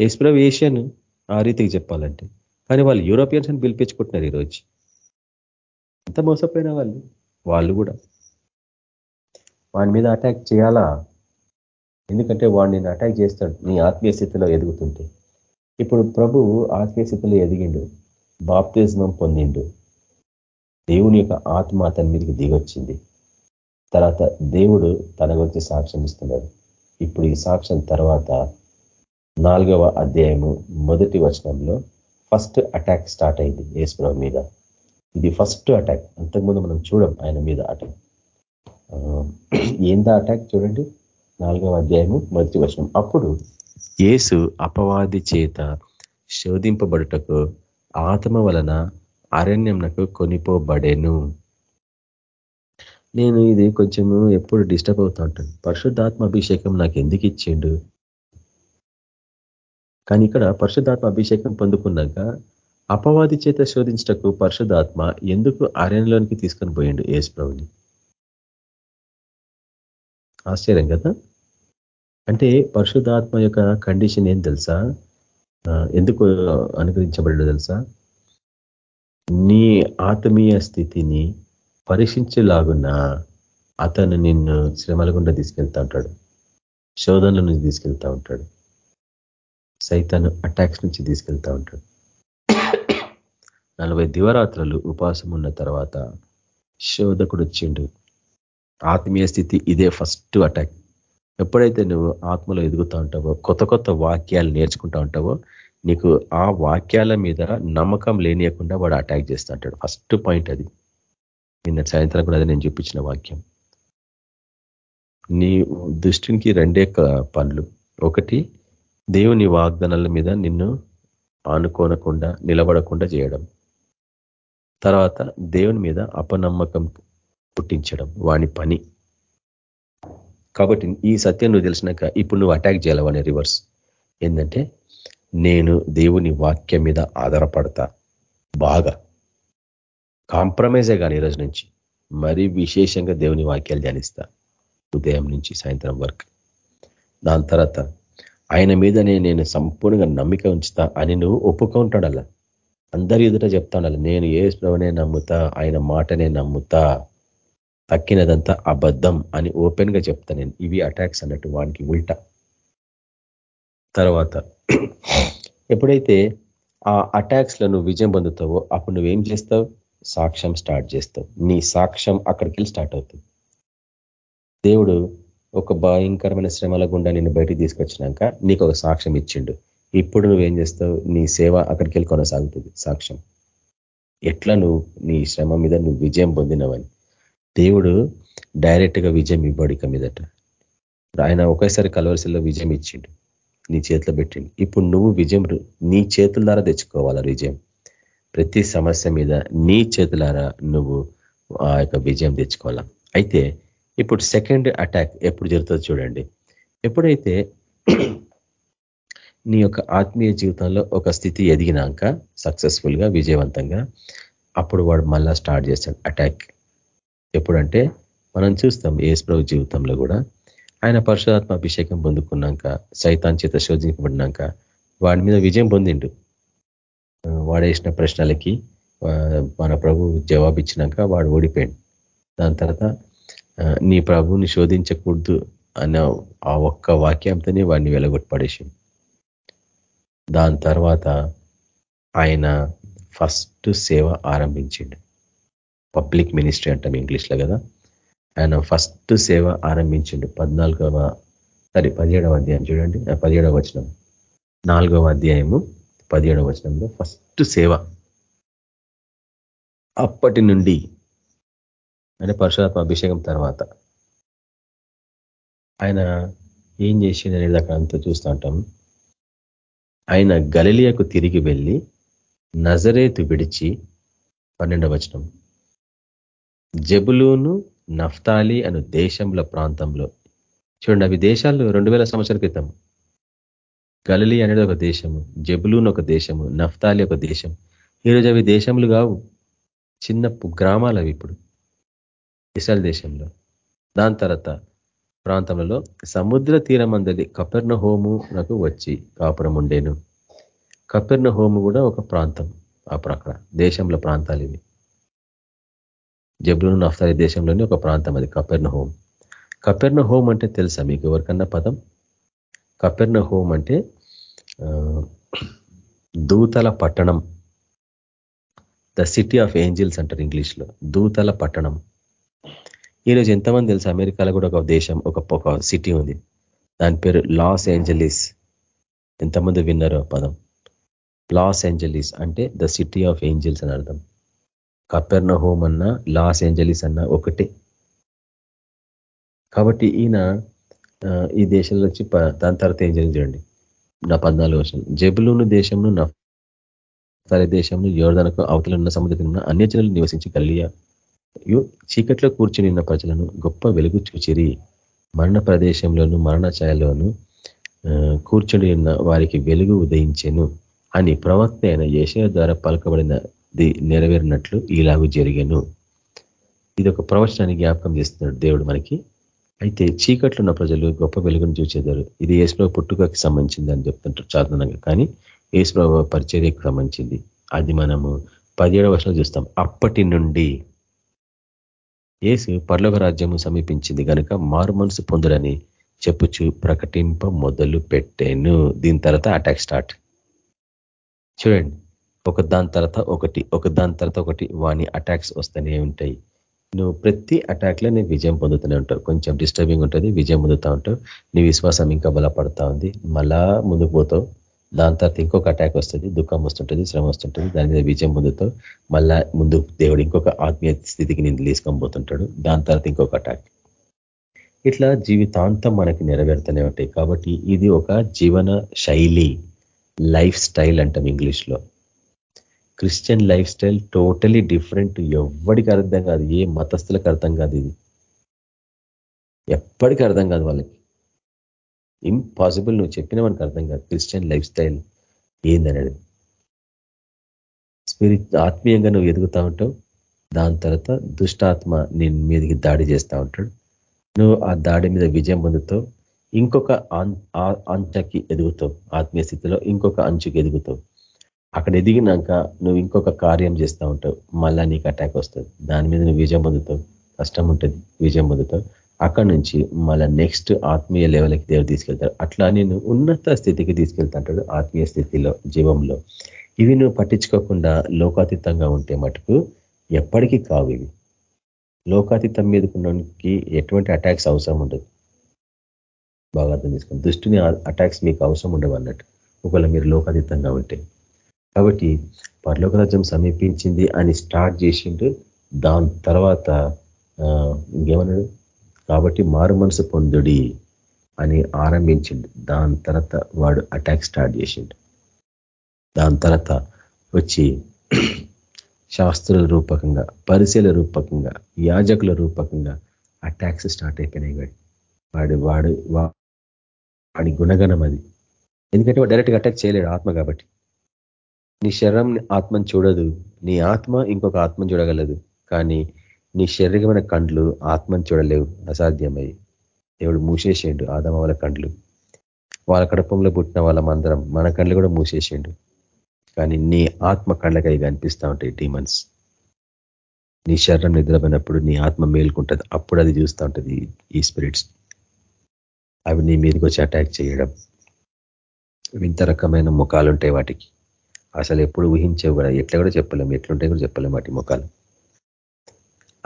ఏసుప్రభు ఏషియన్ ఆ రీతికి చెప్పాలంటే. కానీ వాళ్ళు యూరోపియన్స్ అని పిలిపించుకుంటున్నారు ఈరోజు. ఎంత మోసపోయిన వాళ్ళు? వాళ్ళు కూడా. వాడి మీద అటాక్ చేయాలా? ఎందుకంటే వాడు నేను అటాక్ చేస్తాడు నీ ఆత్మీయ స్థితిలో ఎదుగుతుంటే. ఇప్పుడు ప్రభు ఆత్మీయ స్థితిలో ఎదిగిండు. బాప్తిజమం పొందిండు. దేవుని యొక్క ఆత్మ అతని మీదకి దిగొచ్చింది. తర్వాత దేవుడు తన గురించి సాక్ష్యం ఇస్తున్నాడు. ఇప్పుడు ఈ సాక్ష్యం తర్వాత నాలుగవ అధ్యాయము మొదటి వచనంలో ఫస్ట్ అటాక్ స్టార్ట్ అయింది ఏసుప్రభు మీద. ఇది ఫస్ట్ అటాక్. అంతకుముందు మనం చూడం ఆయన మీద అటాక్. ఏందా అటాక్ చూడండి. నాలుగవ అధ్యాయము మొదటి వచనం. అప్పుడు ఏసు అపవాది చేత శోధింపబడుటకు ఆత్మ వలన అరణ్యంనకు కొనిపోబడేను. నేను ఇది కొంచెము ఎప్పుడు డిస్టర్బ్ అవుతా ఉంటాను. పరిశుద్ధాత్మ అభిషేకం నాకు ఎందుకు ఇచ్చిండు? కానీ ఇక్కడ పరిశుద్ధాత్మ అభిషేకం పొందుకున్నాక అపవాది చేత శోధించటకు పరిశుద్ధాత్మ ఎందుకు అరణ్యంలోనికి తీసుకొని పోయిండు ఏసు ప్రభుని? ఆశ్చర్యం కదా? అంటే పరిశుద్ధాత్మ యొక్క కండిషన్ ఏం తెలుసా? ఎందుకు అనుగ్రహించబడ్డాడు తెలుసా? నీ ఆత్మీయ స్థితిని పరీక్షించేలాగున్న అతను నిన్ను శ్రమల గుండా తీసుకెళ్తా ఉంటాడు. శోధనల నుంచి తీసుకెళ్తా ఉంటాడు. సైతాను అటాక్స్ నుంచి తీసుకెళ్తా ఉంటాడు. నలభై దివరాత్రులు ఉపాసం ఉన్న తర్వాత శోధకుడు వచ్చిండు. ఆత్మీయ స్థితి ఇదే ఫస్ట్ అటాక్. ఎప్పుడైతే నువ్వు ఆత్మలో ఎదుగుతూ ఉంటావో కొత్త కొత్త వాక్యాలు నేర్చుకుంటా ఉంటావో నీకు ఆ వాక్యాల మీద నమ్మకం లేనియకుండా వాడు అటాక్ చేస్తూ ఉంటాడు. ఫస్ట్ పాయింట్ అది. నిన్న సాయంత్రం కూడా అది నేను చూపించిన వాక్యం. నీ దృష్టికి రెండే పనులు. ఒకటి దేవుని వాగ్దానాల మీద నిన్ను ఆనుకోనకుండా నిలబడకుండా చేయడం. తర్వాత దేవుని మీద అపనమ్మకం పుట్టించడం. వాని పని. కాబట్టి ఈ సత్యం నువ్వు తెలిసినాక ఇప్పుడు నువ్వు అటాక్ చేయాలవనే రివర్స్ ఏంటంటే నేను దేవుని వాక్యం మీద ఆధారపడతా. బాగా. కాంప్రమైజే కానీ ఈరోజు నుంచి. మరీ విశేషంగా దేవుని వాక్యాలు ధ్యానిస్తా. ఉదయం నుంచి సాయంత్రం వరకు. దాని తర్వాత ఆయన మీదనే నేను సంపూర్ణంగా నమ్మిక ఉంచుతా అని నువ్వు ఒప్పుకుంటాడల్లా అందరి ఎదుట చెప్తాడాలి నేను ఏ ప్రభునే నమ్ముతా ఆయన మాటనే నమ్ముతా. తక్కినదంతా అబద్ధం అని ఓపెన్గా చెప్తా నేను. ఇవి అటాక్స్ అన్నట్టు వానికి ఉల్టా. తర్వాత ఎప్పుడైతే ఆ అటాక్స్లో నువ్వు విజయం పొందుతావో అప్పుడు నువ్వేం చేస్తావు? సాక్ష్యం స్టార్ట్ చేస్తావు. నీ సాక్ష్యం అక్కడికి స్టార్ట్ అవుతుంది. దేవుడు ఒక భయంకరమైన శ్రమల గుండా నేను బయటికి తీసుకొచ్చినాక నీకు ఒక సాక్ష్యం ఇచ్చిండు. ఇప్పుడు నువ్వేం చేస్తావు? నీ సేవ అక్కడికి వెళ్ళి కొనసాగుతుంది. సాక్ష్యం. ఎట్లా నువ్వు నీ శ్రమ మీద నువ్వు విజయం పొందినవని. దేవుడు డైరెక్ట్గా విజయం ఇవ్వడు ఇక మీదట. ఆయన ఒకేసారి కలవరిశల్లో విజయం ఇచ్చిండు. నీ చేతిలో పెట్టిండు. ఇప్పుడు నువ్వు విజయం నీ చేతుల ద్వారా తెచ్చుకోవాలా విజయం? ప్రతి సమస్య మీద నీ చేతులారా నువ్వు ఆ యొక్క విజయం తెచ్చుకోవాలా? అయితే ఇప్పుడు సెకండ్ అటాక్ ఎప్పుడు జరుగుతుందో చూడండి. ఎప్పుడైతే నీ యొక్క ఆత్మీయ జీవితంలో ఒక స్థితి ఎదిగినాక సక్సెస్ఫుల్గా విజయవంతంగా అప్పుడు వాడు మళ్ళా స్టార్ట్ చేస్తాడు అటాక్. ఎప్పుడంటే మనం చూస్తాం ఏసుప్రభు జీవితంలో కూడా. ఆయన పరశురాత్మ అభిషేకం పొందుకున్నాక సైతాన్ చేత శోధించబడినాక వాడి మీద విజయం పొందిండు. వాడేసిన ప్రశ్నలకి మన ప్రభు జవాబు ఇచ్చినాక వాడు ఓడిపోయాడు. దాని తర్వాత నీ ప్రభుని శోధించకూడదు అన్న ఆ ఒక్క వాక్యంతోనే వాడిని వెలగొట్టుపడేసింది దాని తర్వాత ఆయన ఫస్ట్ సేవ ఆరంభించిండు. పబ్లిక్ మినిస్ట్రీ అంటాం ఇంగ్లీష్లో కదా. ఆయన ఫస్ట్ సేవ ఆరంభించిండు పద్నాలుగవ సరే పదిహేడవ అధ్యాయం చూడండి. పదిహేడవ వచనం. నాలుగవ అధ్యాయము పదిహేడవ వచనంలో ఫస్ట్ సేవ. అప్పటి నుండి అంటే పరశురాత్మ అభిషేకం తర్వాత ఆయన ఏం చేసిండు అనేది అక్కడ అంతా చూస్తూ ఉంటాం. ఆయన గలిలియకు తిరిగి వెళ్ళి నజరేతు విడిచి పన్నెండవ వచనం. జబులూను నఫ్తాలి అను దేశంలో ప్రాంతంలో. చూడండి అవి దేశాలు రెండు వేల సంవత్సరాల క్రితం. గలలి అనేది ఒక దేశము జబులూన్ ఒక దేశము నఫ్తాలి ఒక దేశం ఈరోజు అవి దేశములు కావు. చిన్న గ్రామాలు అవి ఇప్పుడు. ఇస్రాయల్ దేశంలో. దాని తర్వాత ప్రాంతంలో సముద్ర తీరమందలి కపెర్ణ హోమునకు వచ్చి కాపురం ఉండేను. కపెర్ణ హోము కూడా ఒక ప్రాంతం అప్పుడు అక్కడ దేశంలో ప్రాంతాలు ఇవి. జబ్రూన్ నఫ్తాలి దేశంలోని ఒక ప్రాంతం అది కపెర్ణ హోమ్ కపెర్ణ హోమ్ అంటే తెలుసా మీకు ఎవరికన్నా పదం? కపెర్ణ హోమ్ అంటే దూతల పట్టణం. ద సిటీ ఆఫ్ ఏంజిల్స్ అంటారు ఇంగ్లీష్లో. దూతల పట్టణం. ఈరోజు ఎంతమంది తెలుసు? అమెరికాలో కూడా ఒక దేశం ఒక ఒక సిటీ ఉంది. దాని పేరు లాస్ ఏంజలీస్. ఎంతమంది విన్నారో పదం? లాస్ ఏంజలీస్ అంటే ద సిటీ ఆఫ్ ఏంజిల్స్ అని అర్థం. కపెర్న హోమ్ అన్న లాస్ ఏంజలీస్ అన్న ఒకటే. కాబట్టి ఈయన ఈ దేశంలో వచ్చి దాని తర్వాత ఏం చూడండి. నా పద్నాలుగు వర్షం. జబులూను దేశంను నా దేశంను యోర్ధనకు అవతల ఉన్న సముద్రం అన్యజనులు నివసించి కలియ చీకట్లో కూర్చుని ఉన్న ప్రజలను గొప్ప వెలుగు చూచిరి. మరణ ప్రదేశంలోను మరణ ఛాయలోను కూర్చుని ఉన్న వారికి వెలుగు ఉదయించెను అని ప్రవక్త అయిన ఏషయ ద్వారా పలకబడిన నెరవేరినట్లు ఇలాగూ జరిగాను. ఇది ఒక ప్రవచనాన్ని జ్ఞాపకం చేస్తున్నాడు దేవుడు మనకి. అయితే చీకట్లు ఉన్న ప్రజలు గొప్ప వెలుగును చూసేదారు ఇది ఏసులో పుట్టుకకి సంబంధించింది అని చెప్తుంటారు సాధారణంగా కానీ ఏసుప్రభు పరిచర్యకు సంబంధించింది. అది మనము పదిహేడవ వర్షంలో చూస్తాం. అప్పటి నుండి ఏసు పర్లోక రాజ్యము సమీపించింది కనుక మారు మనసు పొందుడని చెప్పుచు ప్రకటింప మొదలు పెట్టాను దీని తర్వాత అటాక్ స్టార్ట్. చూడండి. ఒక దాని తర్వాత ఒకటి ఒక దాని తర్వాత ఒకటి వాని అటాక్స్ వస్తూనే ఉంటాయి. నువ్వు ప్రతి అటాక్లో నీ విజయం పొందుతూనే ఉంటావు. కొంచెం డిస్టర్బింగ్ ఉంటుంది విజయం పొందుతూ ఉంటావు. నీ విశ్వాసం ఇంకా బలపడతా ఉంది. మళ్ళా ముందుకు పోతావు. దాని తర్వాత ఇంకొక అటాక్ వస్తుంది దుఃఖం వస్తుంటుంది శ్రమ వస్తుంటుంది. దాని మీద విజయం పొందుతావు. మళ్ళా ముందు దేవుడు ఇంకొక ఆత్మీయ స్థితికి నేను తీసుకొని పోతుంటాడు. దాని తర్వాత ఇంకొక అటాక్ ఇట్లా జీవితాంతం మనకి నెరవేరుతూనే ఉంటాయి. కాబట్టి ఇది ఒక జీవన శైలి లైఫ్ స్టైల్ అంటాం ఇంగ్లీష్లో. Christian lifestyle totally different ఎవ్వడికి అర్థం కాదు. ఏ మతస్థులకు అర్థం కాదు ఇది. ఎప్పటికీ అర్థం కాదు వాళ్ళకి. ఇంపాసిబుల్ నువ్వు చెప్పిన మనకు అర్థం కాదు. క్రిస్టియన్ లైఫ్ స్టైల్ ఏందనేది. స్పిరిట్ ఆత్మీయంగా నువ్వు ఎదుగుతా ఉంటావు. దాని తర్వాత దుష్టాత్మ నేను మీదకి దాడి చేస్తూ ఉంటాడు. నువ్వు ఆ దాడి మీద విజయం పొందుతావు. ఇంకొక అంచకి ఎదుగుతావు. ఆత్మీయ స్థితిలో ఇంకొక అంచుకి ఎదుగుతావు. అక్కడ ఎదిగినాక నువ్వు ఇంకొక కార్యం చేస్తూ ఉంటావు. మళ్ళా నీకు అటాక్ వస్తుంది. దాని మీద నువ్వు విజయం పొందుతావు. కష్టం ఉంటుంది. విజయం పొందుతావు. అక్కడ నుంచి మళ్ళా నెక్స్ట్ ఆత్మీయ లెవెల్కి దేవుడు తీసుకెళ్తాడు. అట్లా నేను ఉన్నత స్థితికి తీసుకెళ్తాంటాడు ఆత్మీయ స్థితిలో జీవంలో. ఇవి నువ్వు పట్టించుకోకుండా లోకాతీతంగా ఉంటే మటుకు ఎప్పటికీ కావు ఇవి. లోకాతీతం మీదకున్నకి ఎటువంటి అటాక్స్ అవసరం ఉండదు. బాగా అర్థం చేసుకోండి దృష్టిని అటాక్స్ మీకు అవసరం ఉండవు అన్నట్టు. ఒకవేళ మీరు లోకాతీతంగా ఉంటే. కాబట్టి పర్లోక రాజ్యం సమీపించింది అని స్టార్ట్ చేసిండు. దాని తర్వాత ఇంకేమన్నాడు? కాబట్టి మారు మనసు పొందుడి అని ఆరంభించిండు. దాని తర్వాత వాడు అటాక్ స్టార్ట్ చేసిండు. దాని తర్వాత వచ్చి శాస్త్రుల రూపకంగా పరిశీల రూపకంగా యాజకుల రూపకంగా అటాక్స్ స్టార్ట్ అయిపోయినాయి వాడి. వాడు వాడు వాడి గుణగణం అది. ఎందుకంటే వాడు డైరెక్ట్గా అటాక్ చేయలేడు ఆత్మ కాబట్టి. నీ శరీరం ఆత్మను చూడదు. నీ ఆత్మ ఇంకొక ఆత్మను చూడగలదు. కానీ నీ శరీరమైన కండ్లు ఆత్మను చూడలేవు. అసాధ్యమై దేవుడు మూసేసేయండు ఆదమ వాళ్ళ కండ్లు. వాళ్ళ కడపంలో పుట్టిన వాళ్ళ మందరం మన కండ్లు కూడా మూసేసేయండు కానీ నీ ఆత్మ కళ్ళకై కనిపిస్తూ ఉంటాయి డీమన్స్ నీ శరీరం నిద్రపోయినప్పుడు నీ ఆత్మ మేలుకుంటుంది. అప్పుడు అది చూస్తూ ఉంటుంది ఈ స్పిరిట్స్ అవి నీ మీదకి వచ్చి అటాక్ చేయడం. వింత రకమైన ముఖాలుంటాయి వాటికి. అసలు ఎప్పుడు ఊహించేవి కూడా ఎట్లా కూడా చెప్పలేము ఎట్లుంటాయి కూడా చెప్పలేము వాటి ముఖాలు.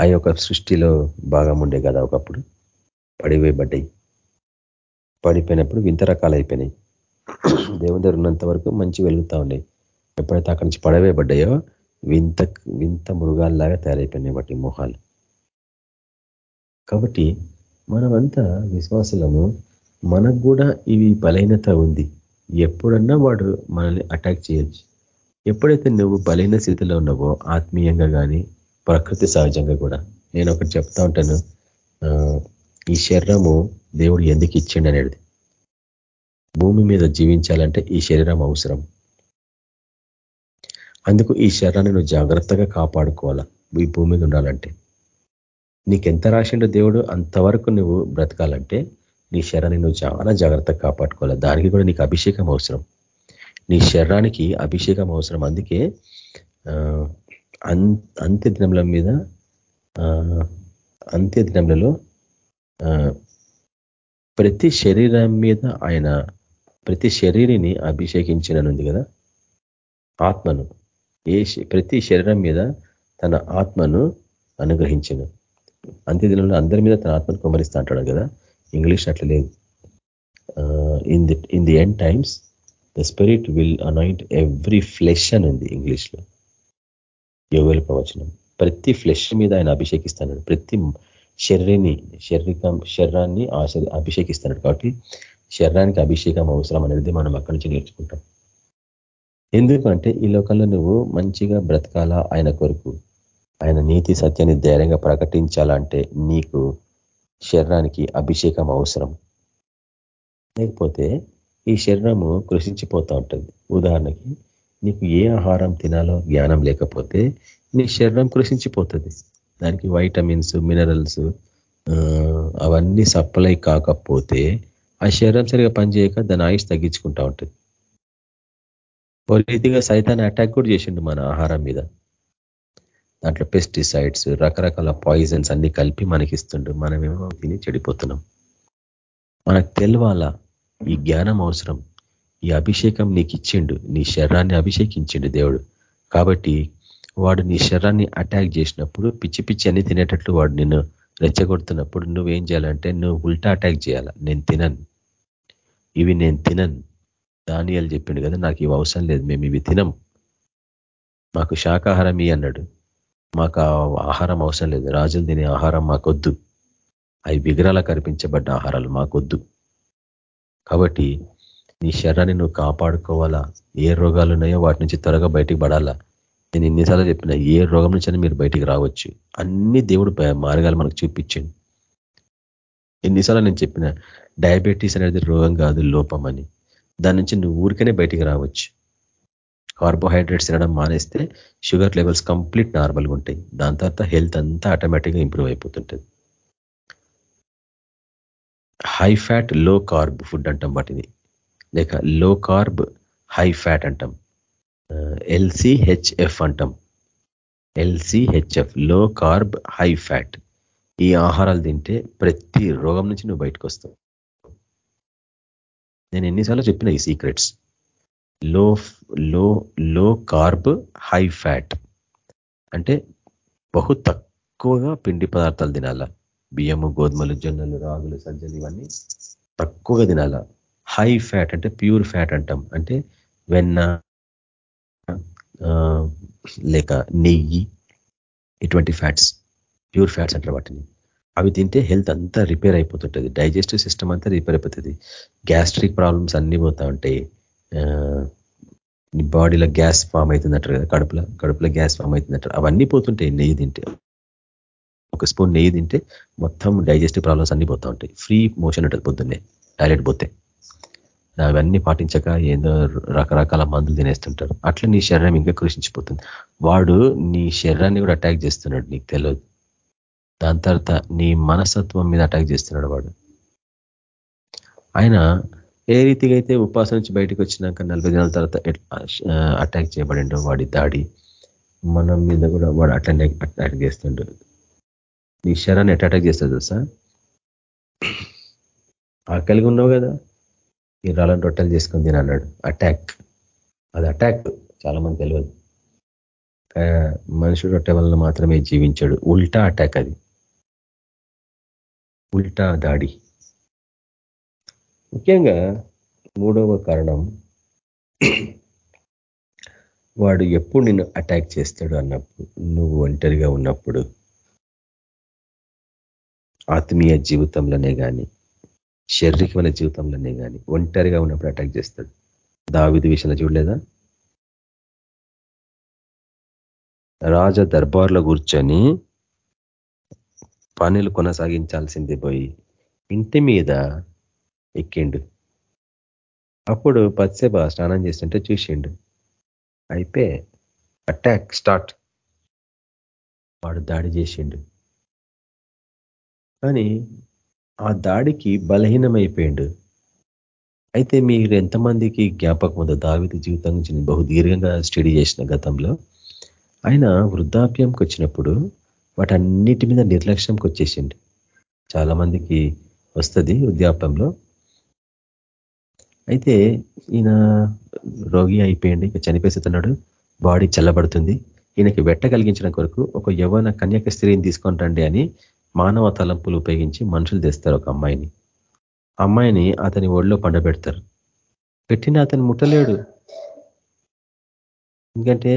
ఆ యొక్క సృష్టిలో భాగం ఉండే కదా ఒకప్పుడు. పడివేయబడ్డాయి పడిపోయినప్పుడు వింత రకాలు అయిపోయినాయి. దేవుని దగ్గర ఉన్నంత వరకు మంచి వెలుగుతూ ఉన్నాయి. ఎప్పుడైతే అక్కడి నుంచి పడవేయబడ్డాయో వింత వింత మృగాల్లాగా తయారైపోయినాయి వాటి మొహాలు. కాబట్టి మనమంతా విశ్వాసులము మనకు కూడా ఇవి బలహీనత ఉంది. ఎప్పుడన్నా వాడు మనల్ని అటాక్ చేయొచ్చు. ఎప్పుడైతే నువ్వు బలహీన స్థితిలో ఉన్నావో ఆత్మీయంగా కానీ ప్రకృతి సహజంగా కూడా నేను ఒకటి చెప్తా ఉంటాను. ఈ శరీరము దేవుడు ఎందుకు ఇచ్చిండు అనేది. భూమి మీద జీవించాలంటే ఈ శరీరం అవసరం. అందుకు ఈ శరీరాన్ని నువ్వు జాగ్రత్తగా కాపాడుకోవాలా ఈ భూమి మీద ఉండాలంటే. నీకెంత రాసిండో దేవుడు అంతవరకు నువ్వు బ్రతకాలంటే నీ శరీరాన్ని నువ్వు చాలా జాగ్రత్తగా కాపాడుకోవాలి. దానికి కూడా నీకు అభిషేకం అవసరం. నీ శరీరానికి అభిషేకం అవసరం. అందుకే అంత్య దినముల మీద అంత్య దినములలో ప్రతి శరీరం మీద ఆయన ప్రతి శరీరిని అభిషేకించిననుంది కదా? ఆత్మను. ఏ ప్రతి శరీరం మీద తన ఆత్మను అనుగ్రహించను. అంత్యదినంలో అందరి మీద తన ఆత్మను కుమరిస్తూ అంటాడు కదా? ఇంగ్లీష్ అట్లా లేదు. In the in the end times the spirit will anoint every flesh అని ఉంది ఇంగ్లీష్లో. యోగుల ప్రవచనం. ప్రతి ఫ్లెష్ మీద ఆయన అభిషేకిస్తున్నాడు ప్రతి శరీరిని శరీరకం శరీరాన్ని అభిషేకిస్తున్నాడు కాబట్టి శరీరానికి అభిషేకం అవసరం అనేది మనం అక్కడి నుంచి నేర్చుకుంటాం. ఎందుకంటే ఈ లోకంలో నువ్వు మంచిగా బ్రతకాలా ఆయన కొరకు? ఆయన నీతి సత్యాన్ని ధైర్యంగా ప్రకటించాలంటే నీకు శరీరానికి అభిషేకం అవసరం. లేకపోతే ఈ శరీరము కృషించిపోతూ ఉంటుంది. ఉదాహరణకి నీకు ఏ ఆహారం తినాలో జ్ఞానం లేకపోతే నీ శరీరం కృషించిపోతుంది. దానికి వైటమిన్స్ మినరల్స్ అవన్నీ సప్లై కాకపోతే ఆ శరీరం సరిగా పనిచేయక దాని ఆయుష్ తగ్గించుకుంటా ఉంటుంది. ఓ రీతిగా సైతాన్ని అటాక్ కూడా చేసిండు మన ఆహారం మీద. దాంట్లో పెస్టిసైడ్స్ రకరకాల పాయిజన్స్ అన్ని కలిపి మనకి ఇస్తుండ్రు మనమేమో తిని చెడిపోతున్నాం. మనకు తెలవాలా ఈ జ్ఞానం అవసరం. ఈ అభిషేకం నీకు ఇచ్చిండు. నీ శరీరాన్ని అభిషేకించిండు దేవుడు. కాబట్టి వాడు నీ శరీరాన్ని అటాక్ చేసినప్పుడు పిచ్చి పిచ్చి అన్ని తినేటట్లు వాడు నిన్ను రెచ్చగొడుతున్నప్పుడు నువ్వేం చేయాలంటే నువ్వు ఉల్టా అటాక్ చేయాలి? నేను తినను. ఇవి నేను తినను. దానియాలు చెప్పిండు కదా నాకు ఇవి అవసరం లేదు. మేము ఇవి తినం మాకు శాకాహారం ఇవి అన్నాడు. మాకు ఆహారం అవసరం లేదు. రాజులు తినే ఆహారం మాకొద్దు. అవి విగ్రహాల కనిపించబడ్డ ఆహారాలు మాకొద్దు. కాబట్టి నీ శరీరాన్ని నువ్వు కాపాడుకోవాలా? ఏ రోగాలు ఉన్నాయో వాటి నుంచి త్వరగా బయటికి పడాలా? నేను ఎన్నిసార్లు చెప్పిన ఏ రోగం నుంచి మీరు బయటికి రావచ్చు. అన్ని దేవుడు మార్గాలు మనకు చూపించండి. ఎన్నిసార్లు నేను చెప్పిన డయాబెటీస్ అనేది రోగం కాదు లోపం అని. దాని నుంచి నువ్వు ఊరికనే బయటికి రావచ్చు. కార్బోహైడ్రేట్స్ తినడం మానేస్తే షుగర్ లెవెల్స్ కంప్లీట్ నార్మల్గా ఉంటాయి. దాని తర్వాత హెల్త్ అంతా ఆటోమేటిక్గా ఇంప్రూవ్ అయిపోతుంటుంది. హై ఫ్యాట్లో కార్బ్ ఫుడ్ అంటాం వాటిని. లేక లో కార్బ్ హై ఫ్యాట్ అంటాం. ఎల్సిహెచ్ఎఫ్ అంటాం. ఎల్సిహెచ్ఎఫ్లో కార్బ్ హై ఫ్యాట్. ఈ ఆహారాలు తింటే ప్రతి రోగం నుంచి నువ్వు బయటకు వస్తావు నేను ఎన్నిసార్లు చెప్పిన ఈ సీక్రెట్స్. లో లో లో కార్బ్ హై ఫ్యాట్. అంటే బహు తక్కువగా పిండి పదార్థాలు తినాలా? బియ్యము గోధుమలు జొన్నలు రాగులు సజ్జలు ఇవన్నీ తక్కువగా తినాల. హై ఫ్యాట్ అంటే ప్యూర్ ఫ్యాట్ అంటాం. అంటే వెన్న లేక నెయ్యి ఇటువంటి ఫ్యాట్స్ ప్యూర్ ఫ్యాట్స్ అంటారు వాటిని. అవి తింటే హెల్త్ అంతా రిపేర్ అయిపోతుంటుంది. డైజెస్టివ్ సిస్టమ్ అంతా రిపేర్ అయిపోతుంది. గ్యాస్ట్రిక్ ప్రాబ్లమ్స్ అన్నీ పోతా ఉంటాయి బాడీలో గ్యాస్ ఫామ్ అవుతుందంటారు కదా కడుపులో కడుపులో గ్యాస్ ఫామ్ అవుతుందంటారు. అవన్నీ పోతుంటాయి నెయ్యి తింటే. ఒక స్పూన్ నెయ్యి తింటే మొత్తం డైజెస్టివ్ ప్రాబ్లమ్స్ అన్ని పోతూ ఉంటాయి. ఫ్రీ మోషన్ ఉంటుంది పొద్దున్నే టాయిలెట్ పోతే. అవన్నీ పాటించక ఏదో రకరకాల మందులు తినేస్తుంటారు. అట్లా నీ శరీరం ఇంకా కృషించిపోతుంది. వాడు నీ శరీరాన్ని కూడా అటాక్ చేస్తున్నాడు నీకు తెలియదు దాని తర్వాత నీ మనస్తత్వం మీద అటాక్ చేస్తున్నాడు వాడు. ఆయన ఏ రీతిగా అయితే ఉపాసం నుంచి బయటకు వచ్చినాక నలభై దినాల తర్వాత అటాక్ చేయబడిండో వాడి దాడి మన మీద కూడా వాడు అట్లనే అటాక్ చేస్తుండడు నీ శరాన్ని ఎట్ అటాక్ చేస్తుంది తెలుసా? ఆకలిగి ఉన్నావు కదా? ఈ రాళ్ళని రొట్టెలు చేసుకుని తిని అన్నాడు. అటాక్ అది అటాక్ చాలా మంది తెలియదు. మనుషుడు రొట్టె వలన మాత్రమే జీవించాడు. ఉల్టా అటాక్ అది. ఉల్టా దాడి. ముఖ్యంగా మూడవ కారణం వాడు ఎప్పుడు నిన్ను అటాక్ చేస్తాడు అన్నప్పుడు నువ్వు ఒంటరిగా ఉన్నప్పుడు ఆత్మీయ జీవితంలోనే కానీ శారీరకమైన జీవితంలోనే కానీ ఒంటరిగా ఉన్నప్పుడు అటాక్ చేస్తాడు. దావిది విషయంలో చూడలేదా? రాజ దర్బార్లో కూర్చొని పనులు కొనసాగించాల్సింది పోయి ఇంటి మీద ఎక్కిండు. అప్పుడు పత్సేబ స్నానం చేస్తుంటే చూసిండు. అయితే అటాక్ స్టార్ట్ వాడు దాడి చేసిండు. కానీ ఆ దాడికి బలహీనమైపోయిండు. అయితే మీరు ఎంతమందికి జ్ఞాపకం ఉందో దావిత జీవితం నుంచి నేను బహుదీర్ఘంగా స్టడీ చేసిన గతంలో ఆయన వృద్ధాప్యంకి వచ్చినప్పుడు వాటన్నిటి మీద నిర్లక్ష్యంకి వచ్చేసిండు. చాలా మందికి వస్తుంది వృద్ధాప్యంలో. అయితే ఈయన రోగి అయిపోయింది ఇక చనిపేస్తున్నాడు బాడీ చల్లబడుతుంది. ఈయనకి వెట్ట కలిగించడం కొరకు ఒక యవన కన్యక స్త్రీని తీసుకొని అని మానవ తలంపులు ఉపయోగించి మనుషులు తెస్తారు ఒక అమ్మాయిని. అమ్మాయిని అతని ఒళ్ళో పండబెడతారు. పెట్టిన అతను ముట్టలేడు. ఎందుకంటే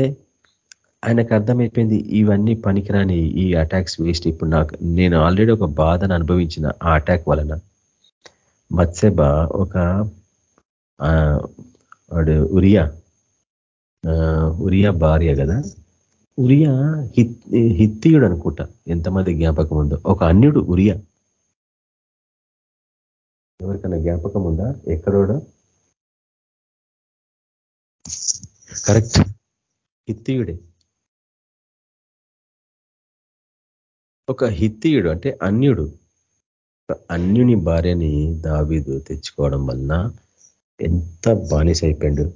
ఆయనకు అర్థమైపోయింది ఇవన్నీ పనికిరాని ఈ అటాక్స్ వేస్ట్. ఇప్పుడు నాకు నేను ఆల్రెడీ ఒక బాధను అనుభవించిన ఆ అటాక్ వలన. మత్స్యబ ఒక వాడు ఉరియా ఉరియా భార్య కదా? ఉరియా హిత్తియుడు అనుకుంటా. ఎంతమంది జ్ఞాపకం ఉందో. ఒక అన్యుడు ఉరియా. ఎవరికైనా జ్ఞాపకం ఉందా? ఎక్కడోడో? కరెక్ట్. హిత్తియుడే. ఒక హిత్తియుడు అంటే అన్యుడు. అన్యుని భార్యని దావీదు తెచ్చుకోవడం వలన ఎంత బానిస అయిపోయాడు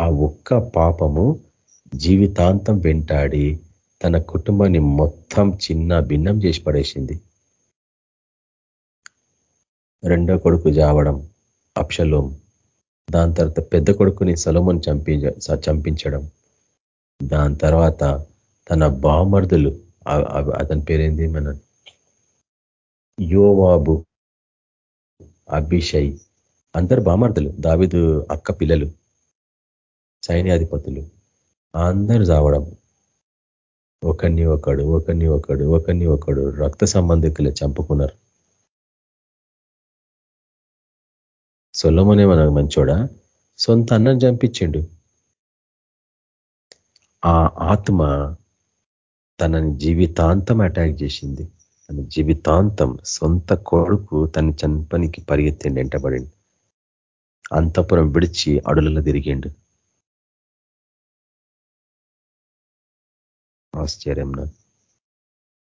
ఆ ఒక్క పాపము జీవితాంతం వెంటాడి తన కుటుంబాన్ని మొత్తం చిన్న భిన్నం చేసి పడేసింది. రెండో కొడుకు జావడం అప్షలోం దాని తర్వాత పెద్ద కొడుకుని సలోమన్ చంపి చంపించడం. దాని తర్వాత తన బామర్దులు అతని పేరేంది మన? యోవాబు అభిషయ్ అందరు బామర్దులు దావిదు అక్క పిల్లలు సైన్యాధిపతులు. అందరు చావడం. ఒకరిని ఒకడు ఒకరిని ఒకడు ఒకరిని ఒకడు రక్త సంబంధికులే చంపుకున్నారు. సొల్లమనే మన మంచోడా? సొంత అన్నం చంపించిండు. ఆ ఆత్మ తనని జీవితాంతం అటాక్ చేసింది. తన జీవితాంతం సొంత కొడుకు తన చంపనికి పరిగెత్తిండి వెంటబడి అంతపురం విడిచి అడులలో తిరిగిండు. ఆశ్చర్యం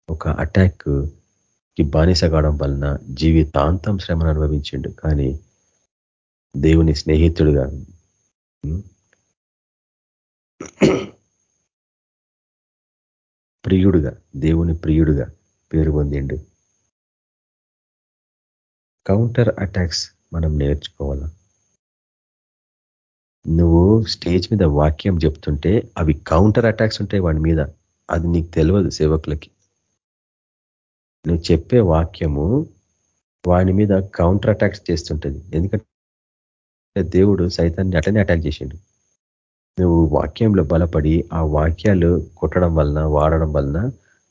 ఒక అటాక్కి బానిస కావడం వలన జీవితాంతం శ్రమను అనుభవించిండు. కానీ దేవుని స్నేహితుడుగా ప్రియుడుగా దేవుని ప్రియుడుగా పేరు పొందిండు. కౌంటర్ అటాక్స్ మనం నేర్చుకోవాలా? నువ్వు స్టేజ్ మీద వాక్యం చెప్తుంటే అవి కౌంటర్ అటాక్స్ ఉంటాయి వాడి మీద. అది నీకు తెలియదు సేవకులకి. నువ్వు చెప్పే వాక్యము వాని మీద కౌంటర్ అటాక్స్ చేస్తుంటుంది. ఎందుకంటే దేవుడు సైతాన్ని అట్లనే అటాక్ చేసిండు. నువ్వు వాక్యంలో బలపడి ఆ వాక్యాలు కొట్టడం వలన వాడడం వలన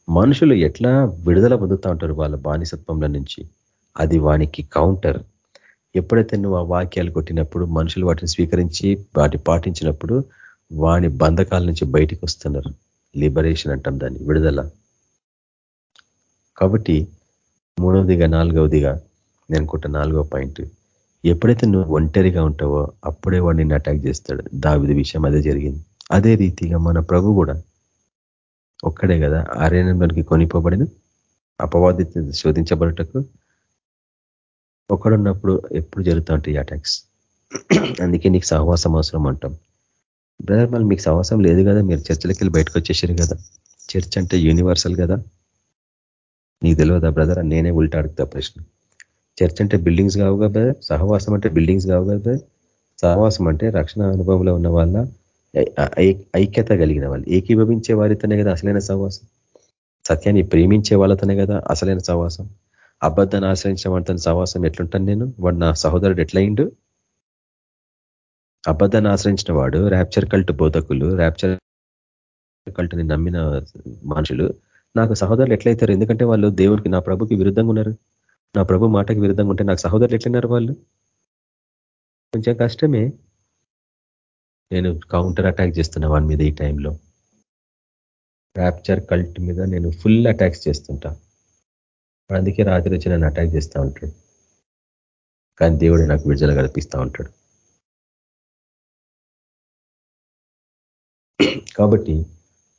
మనుషులు ఎట్లా విడుదల పొందుతూ ఉంటారు వాళ్ళ బానిసత్వంలో నుంచి? అది వానికి కౌంటర్ ఎప్పుడైతే నువ్వు ఆ వాక్యాలు కొట్టినప్పుడు మనుషులు వాటిని స్వీకరించి వాటి పాటించినప్పుడు వాని బంధకాల నుంచి బయటికి వస్తున్నారు. లిబరేషన్ అంటాం దాన్ని విడుదల. కాబట్టి మూడవదిగా నాలుగవదిగా నేను అనుకుంటా నాలుగవ పాయింట్ ఎప్పుడైతే నువ్వు ఒంటరిగా ఉంటావో అప్పుడే వాడు నిన్ను అటాక్ చేస్తాడు. దావిది విషయం అదే జరిగింది. అదే రీతిగా మన ప్రభు కూడా ఒక్కడే కదా ఆర్యనంలోనికి కొనిపోబడిన అపవాది శోధించబడటకు ఒకడున్నప్పుడు ఎప్పుడు జరుగుతూ ఉంటాయి అటాక్స్ అందుకే నీకు సహవాసం అవసరం అంటాం. బ్రదర్ మళ్ళీ మీకు సహవాసం లేదు కదా మీరు చర్చలకి వెళ్ళి బయటకు వచ్చేసారు కదా. చర్చ్ అంటే యూనివర్సల్ కదా. నీకు తెలియదా బ్రదర్ అని నేనే ఉల్టా అడుగుతా ప్రశ్న. చర్చ్ అంటే బిల్డింగ్స్ కావు కదా సహవాసం అంటే బిల్డింగ్స్ కావు కదా సహవాసం అంటే రక్షణ అనుభవంలో ఉన్న వాళ్ళ ఐక్యత కలిగిన వాళ్ళు ఏకీభవించే వారితోనే కదా అసలైన సహవాసం. సత్యాన్ని ప్రేమించే వాళ్ళతోనే కదా అసలైన సహవాసం. అబద్ధాన్ని ఆశ్రయించిన వాడితో సహవాసం ఎట్లుంటాను నేను? వాడు నా సహోదరుడు ఎట్లయిండు? అబద్ధాన్ని ఆశ్రయించిన వాడు ర్యాప్చర్ కల్ట్ బోధకులు ర్యాప్చర్ కల్ట్ని నమ్మిన మనుషులు నాకు సహోదరులు ఎట్లయితారు? ఎందుకంటే వాళ్ళు దేవుడికి నా ప్రభుకి విరుద్ధంగా ఉన్నారు. నా ప్రభు మాటకి విరుద్ధంగా ఉంటే నాకు సహోదరులు ఎట్లున్నారు వాళ్ళు? కొంచెం కష్టమే. నేను కౌంటర్ అటాక్ చేస్తున్నా వాని మీద ఈ టైంలో ర్యాప్చర్ కల్ట్ మీద నేను ఫుల్ అటాక్స్ చేస్తుంటా. అందుకే రాత్రి వచ్చి నన్ను అటాక్ చేస్తూ ఉంటాడు. కానీ దేవుడు నాకు విడుదల కల్పిస్తూ ఉంటాడు. కాబట్టి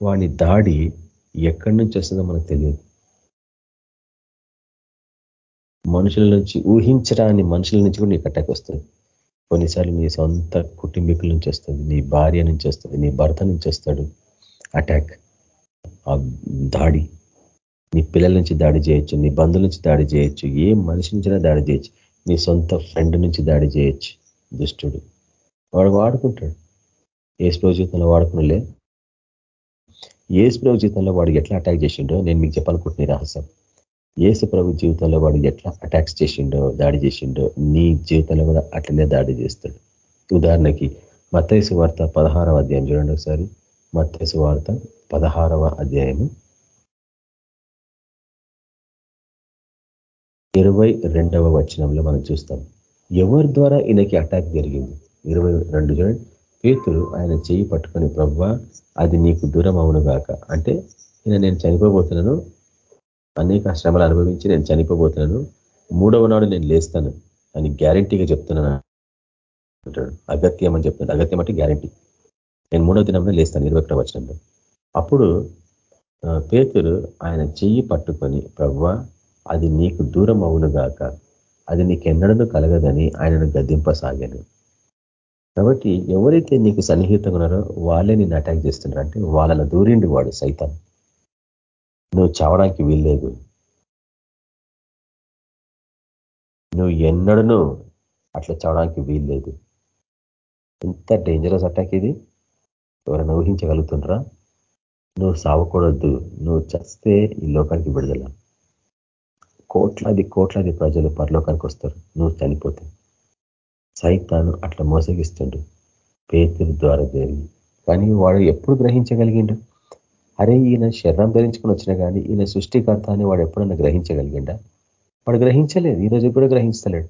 వాని దాడి ఎక్కడి నుంచి వస్తుందో మనకు తెలియదు. మనుషుల నుంచి ఊహించడాన్ని మనుషుల నుంచి కూడా నీకు అటాక్ వస్తుంది. కొన్నిసార్లు నీ సొంత కుటుంబీకుల నుంచి వస్తుంది నీ భార్య నుంచి వస్తుంది నీ భర్త నుంచి వస్తాడు. అటాక్ ఆ దాడి. నీ పిల్లల నుంచి దాడి చేయొచ్చు నీ బంధువుల నుంచి దాడి చేయొచ్చు ఏ మనిషి నుంచినా దాడి చేయొచ్చు నీ సొంత ఫ్రెండ్ నుంచి దాడి చేయొచ్చు దుష్టుడు. వాడు వాడుకుంటాడు. ఏ స్లో జీవితంలో వాడుకునలే ఏసు ప్రభు జీవితంలో వాడు ఎట్లా అటాక్ చేసిండో నేను మీకు చెప్పాలనుకుంటున్నా రహస్యం. ఏసు ప్రభు జీవితంలో వాడు ఎట్లా అటాక్స్ చేసిండో దాడి చేసిండో నీ జీవితంలో కూడా అట్లనే దాడి చేస్తాడు. ఉదాహరణకి మత్తైసు వార్త పదహారవ అధ్యాయం చూడండి ఒకసారి. మత్తైసు వార్త పదహారవ అధ్యాయము ఇరవై రెండవ వచనంలో మనం చూస్తాం. ఎవరి ద్వారా ఈయనకి అటాక్ జరిగింది? ఇరవై రెండు చూడండి. పేతులు ఆయన చేయి పట్టుకొని ప్రవ్వ అది నీకు దూరం అవును గాక. అంటే ఈయన నేను చనిపోబోతున్నాను అనేక శ్రమలు అనుభవించి నేను చనిపోబోతున్నాను మూడవ నాడు నేను లేస్తాను అని గ్యారంటీగా చెప్తున్నాను. అంటాడు. అగత్యం అని చెప్తున్నాడు. అగత్యం అంటే గ్యారంటీ. నేను మూడవ దినంలో లేస్తాను ఇరవై ఒకటో వచనంలో. అప్పుడు పేతురు ఆయన చెయ్యి పట్టుకొని ప్రవ్వ అది నీకు దూరం అవునుగాక అది నీకెన్నడను కలగదని ఆయనను గద్దింపసాగాను. కాబట్టి ఎవరైతే నీకు సన్నిహితంగా ఉన్నారో వాళ్ళే నిన్ను అటాక్ చేస్తున్నారు. అంటే వాళ్ళని దూరిండి వాడు సైతం నువ్వు చావడానికి వీల్లేదు. నువ్వు ఎన్నడను అట్లా చావడానికి వీల్లేదు. ఎంత డేంజరస్ అటాక్ ఇది. ఎవరైనా ఊహించగలుగుతుండ్రా? నువ్వు సావకూడదు. నువ్వు చస్తే ఈ లోకానికి విడుదల. కోట్లాది కోట్లాది ప్రజలు పరలోకానికి వస్తారు. నువ్వు చనిపోతే. సైతాను అట్లా మోసగిస్తుండు. పేతుల ద్వారా జరిగి కానీ వాడు ఎప్పుడు గ్రహించగలిగిండు? అరే ఈయన శరీరం ధరించుకొని వచ్చినా కానీ ఈయన సృష్టికర్త అని వాడు ఎప్పుడన్నా గ్రహించగలిగిండా? వాడు గ్రహించలేదు. ఈ రోజు కూడా గ్రహించలేడు.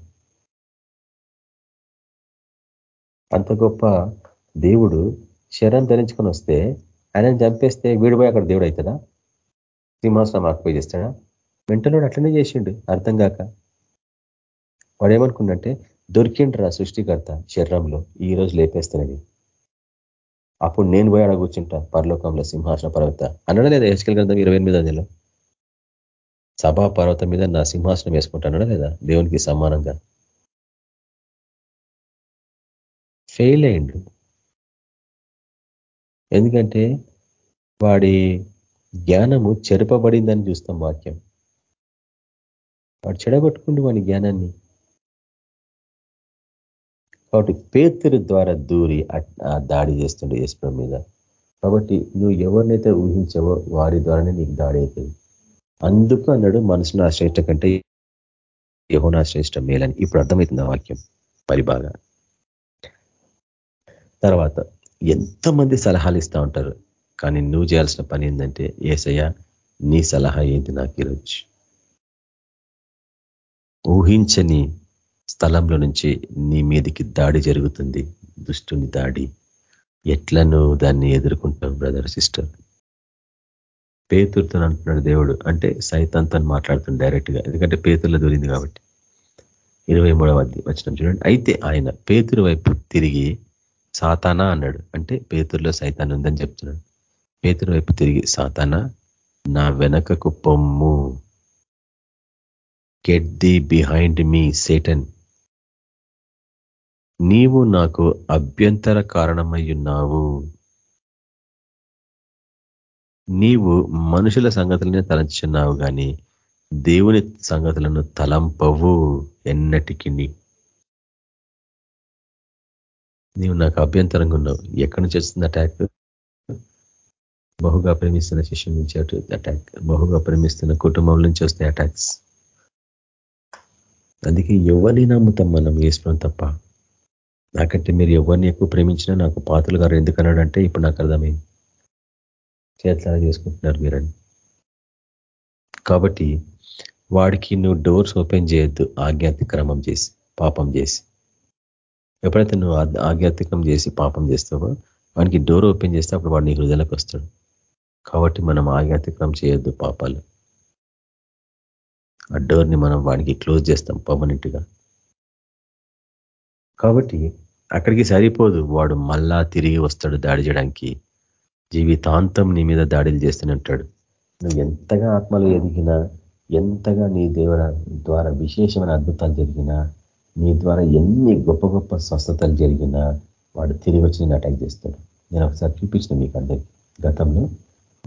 అంత గొప్ప దేవుడు శరం ధరించుకొని వస్తే ఆయన చంపేస్తే వీడిపోయి అక్కడ దేవుడు అవుతుందా సింహాసనం ఆక్పై చేస్తాడా? వెంటనే అట్లనే చేసిండు అర్థం కాక. వాడు ఏమనుకున్నట్టే దొరికిండ్రా సృష్టికర్త శరీరంలో? ఈ రోజు లేపేస్తున్నది అప్పుడు నేను పోయి అడ కూర్చుంటా పరలోకంలో సింహాసన పర్వత. అన్నడా లేదా హెచ్కల్ గ్రంథం ఇరవై ఎనిమిది నెల సభా పర్వతం మీద నా సింహాసనం వేసుకుంటానడా లేదా? దేవునికి సమానంగా. ఫెయిల్ అయిండు. ఎందుకంటే వాడి జ్ఞానము చెరపబడిందని చూస్తాం వాక్యం. వాడు చెడగొట్టుకుంటూ వాడి జ్ఞానాన్ని. కాబట్టి పేతురు ద్వారా దూరి దాడి చేస్తుండే యశ్వ మీద. కాబట్టి నువ్వు ఎవరినైతే ఊహించావో వారి ద్వారానే నీకు దాడి అవుతుంది అందుకు అన్నాడు మనసును ఆశ్రయించ కంటే యహోన శ్రేష్ట మేలని. ఇప్పుడు అర్థమవుతుంది ఆ వాక్యం? మరి బాగా. తర్వాత ఎంతమంది సలహాలు ఇస్తూ ఉంటారు? కానీ నువ్వు చేయాల్సిన పని ఏంటంటే ఏసయ్య నీ సలహా ఏంటి నాకు ఈరోజు? ఊహించని స్థలంలో నుంచి నీ మీదికి దాడి జరుగుతుంది దుష్టుని దాడి. ఎట్లా నువ్వు దాన్ని ఎదుర్కొంటావు బ్రదర్ సిస్టర్ పేతుర్తో అంటున్నాడు దేవుడు. అంటే సైతంతో మాట్లాడుతుంది డైరెక్ట్గా ఎందుకంటే పేతుర్లో దూరింది కాబట్టి. ఇరవై మూడవ వచ్చిన చూడండి. అయితే ఆయన పేతురు వైపు తిరిగి సాతానా అన్నాడు. అంటే పేతుర్లో సైతాన్ ఉందని చెప్తున్నాడు. పేతురు వైపు తిరిగి సాతానా నా వెనకకు పొమ్ము. Get the behind me Satan నీవు నాకు అభ్యంతర కారణమయ్యున్నావు నీవు మనుషుల సంగతులనే తలంచున్నావు కానీ దేవుని సంగతులను తలంపవు ఎన్నటికి. నీవు నాకు అభ్యంతరంగా ఉన్నావు. ఎక్కడి నుంచి వస్తుంది అటాక్ బహుగా ప్రేమిస్తున్న శిష్యం నుంచి అటాక్ బహుగా ప్రేమిస్తున్న కుటుంబం నుంచి వస్తాయి అటాక్స్ అందుకే ఎవరిని నమ్ముతాం మనం? వేసుకున్నాం తప్ప. నాకంటే మీరు ఎవరిని ఎక్కువ ప్రేమించినా నాకు పాత్రలు గారు ఎందుకన్నాడంటే ఇప్పుడు నాకు అర్థమైంది. చేతలాగా చేసుకుంటున్నారు మీరని. కాబట్టి వాడికి నువ్వు డోర్స్ ఓపెన్ చేయొద్దు ఆజ్ఞాతిక్రమం చేసి పాపం చేసి. ఎప్పుడైతే నువ్వు ఆజ్ఞాతిక్రమం చేసి పాపం చేస్తావో వాడికి డోర్ ఓపెన్ చేస్తే అప్పుడు వాడు నీ హృదయలకు వస్తాడు. కాబట్టి మనం ఆజ్ఞాతిక్రమం చేయొద్దు పాపాలు. ఆ డోర్ని మనం వాడికి క్లోజ్ చేస్తాం పర్మనెంట్గా. కాబట్టి అక్కడికి సరిపోదు. వాడు మళ్ళా తిరిగి వస్తాడు దాడి చేయడానికి. జీవితాంతం నీ మీద దాడులు చేస్తూనే నువ్వు ఎంతగా ఆత్మలు ఎదిగినా ఎంతగా నీ దేవుల ద్వారా విశేషమైన అద్భుతాలు జరిగినా నీ ద్వారా ఎన్ని గొప్ప గొప్ప స్వస్థతలు జరిగినా వాడు తిరిగి వచ్చి నేను అటాక్ చేస్తాడు. నేను ఒకసారి చూపించిన మీకు అందరికీ. గతంలో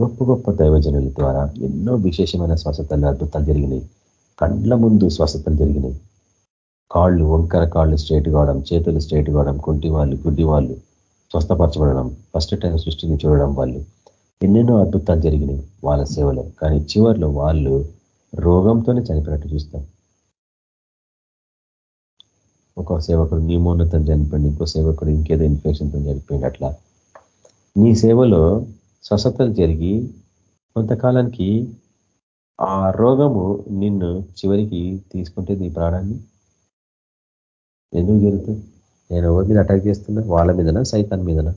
గొప్ప గొప్ప దైవజనుల ద్వారా ఎన్నో విశేషమైన స్వస్థతలు అద్భుతాలు జరిగినాయి. కండ్ల ముందు స్వస్థతలు జరిగినాయి. కాళ్ళు వంకర కాళ్ళు స్ట్రైట్ కావడం చేతులు స్ట్రైట్ కావడం కుంటి వాళ్ళు గుడ్డి వాళ్ళు స్వస్థపరచబడడం ఫస్ట్ టైం సృష్టిని చూడడం వాళ్ళు. ఎన్నెన్నో అద్భుతాలు జరిగినాయి వాళ్ళ సేవలో. కానీ చివరిలో వాళ్ళు రోగంతోనే చనిపోయినట్టు చూస్తాం. ఒక సేవకుడు న్యూమోన్నతో చనిపోయింది ఇంకో సేవకుడు ఇంకేదో ఇన్ఫెక్షన్తో చనిపోయింది అట్లా. నీ సేవలో స్వస్థతలు జరిగి కొంతకాలానికి ఆ రోగము నిన్ను చివరికి తీసుకుంటే నీ ప్రాణాన్ని ఎందుకు జరుగుతుంది? నేను ఎవరి మీద అటాక్ చేస్తున్నా? వాళ్ళ మీదనా? సైతాన్ మీదనా?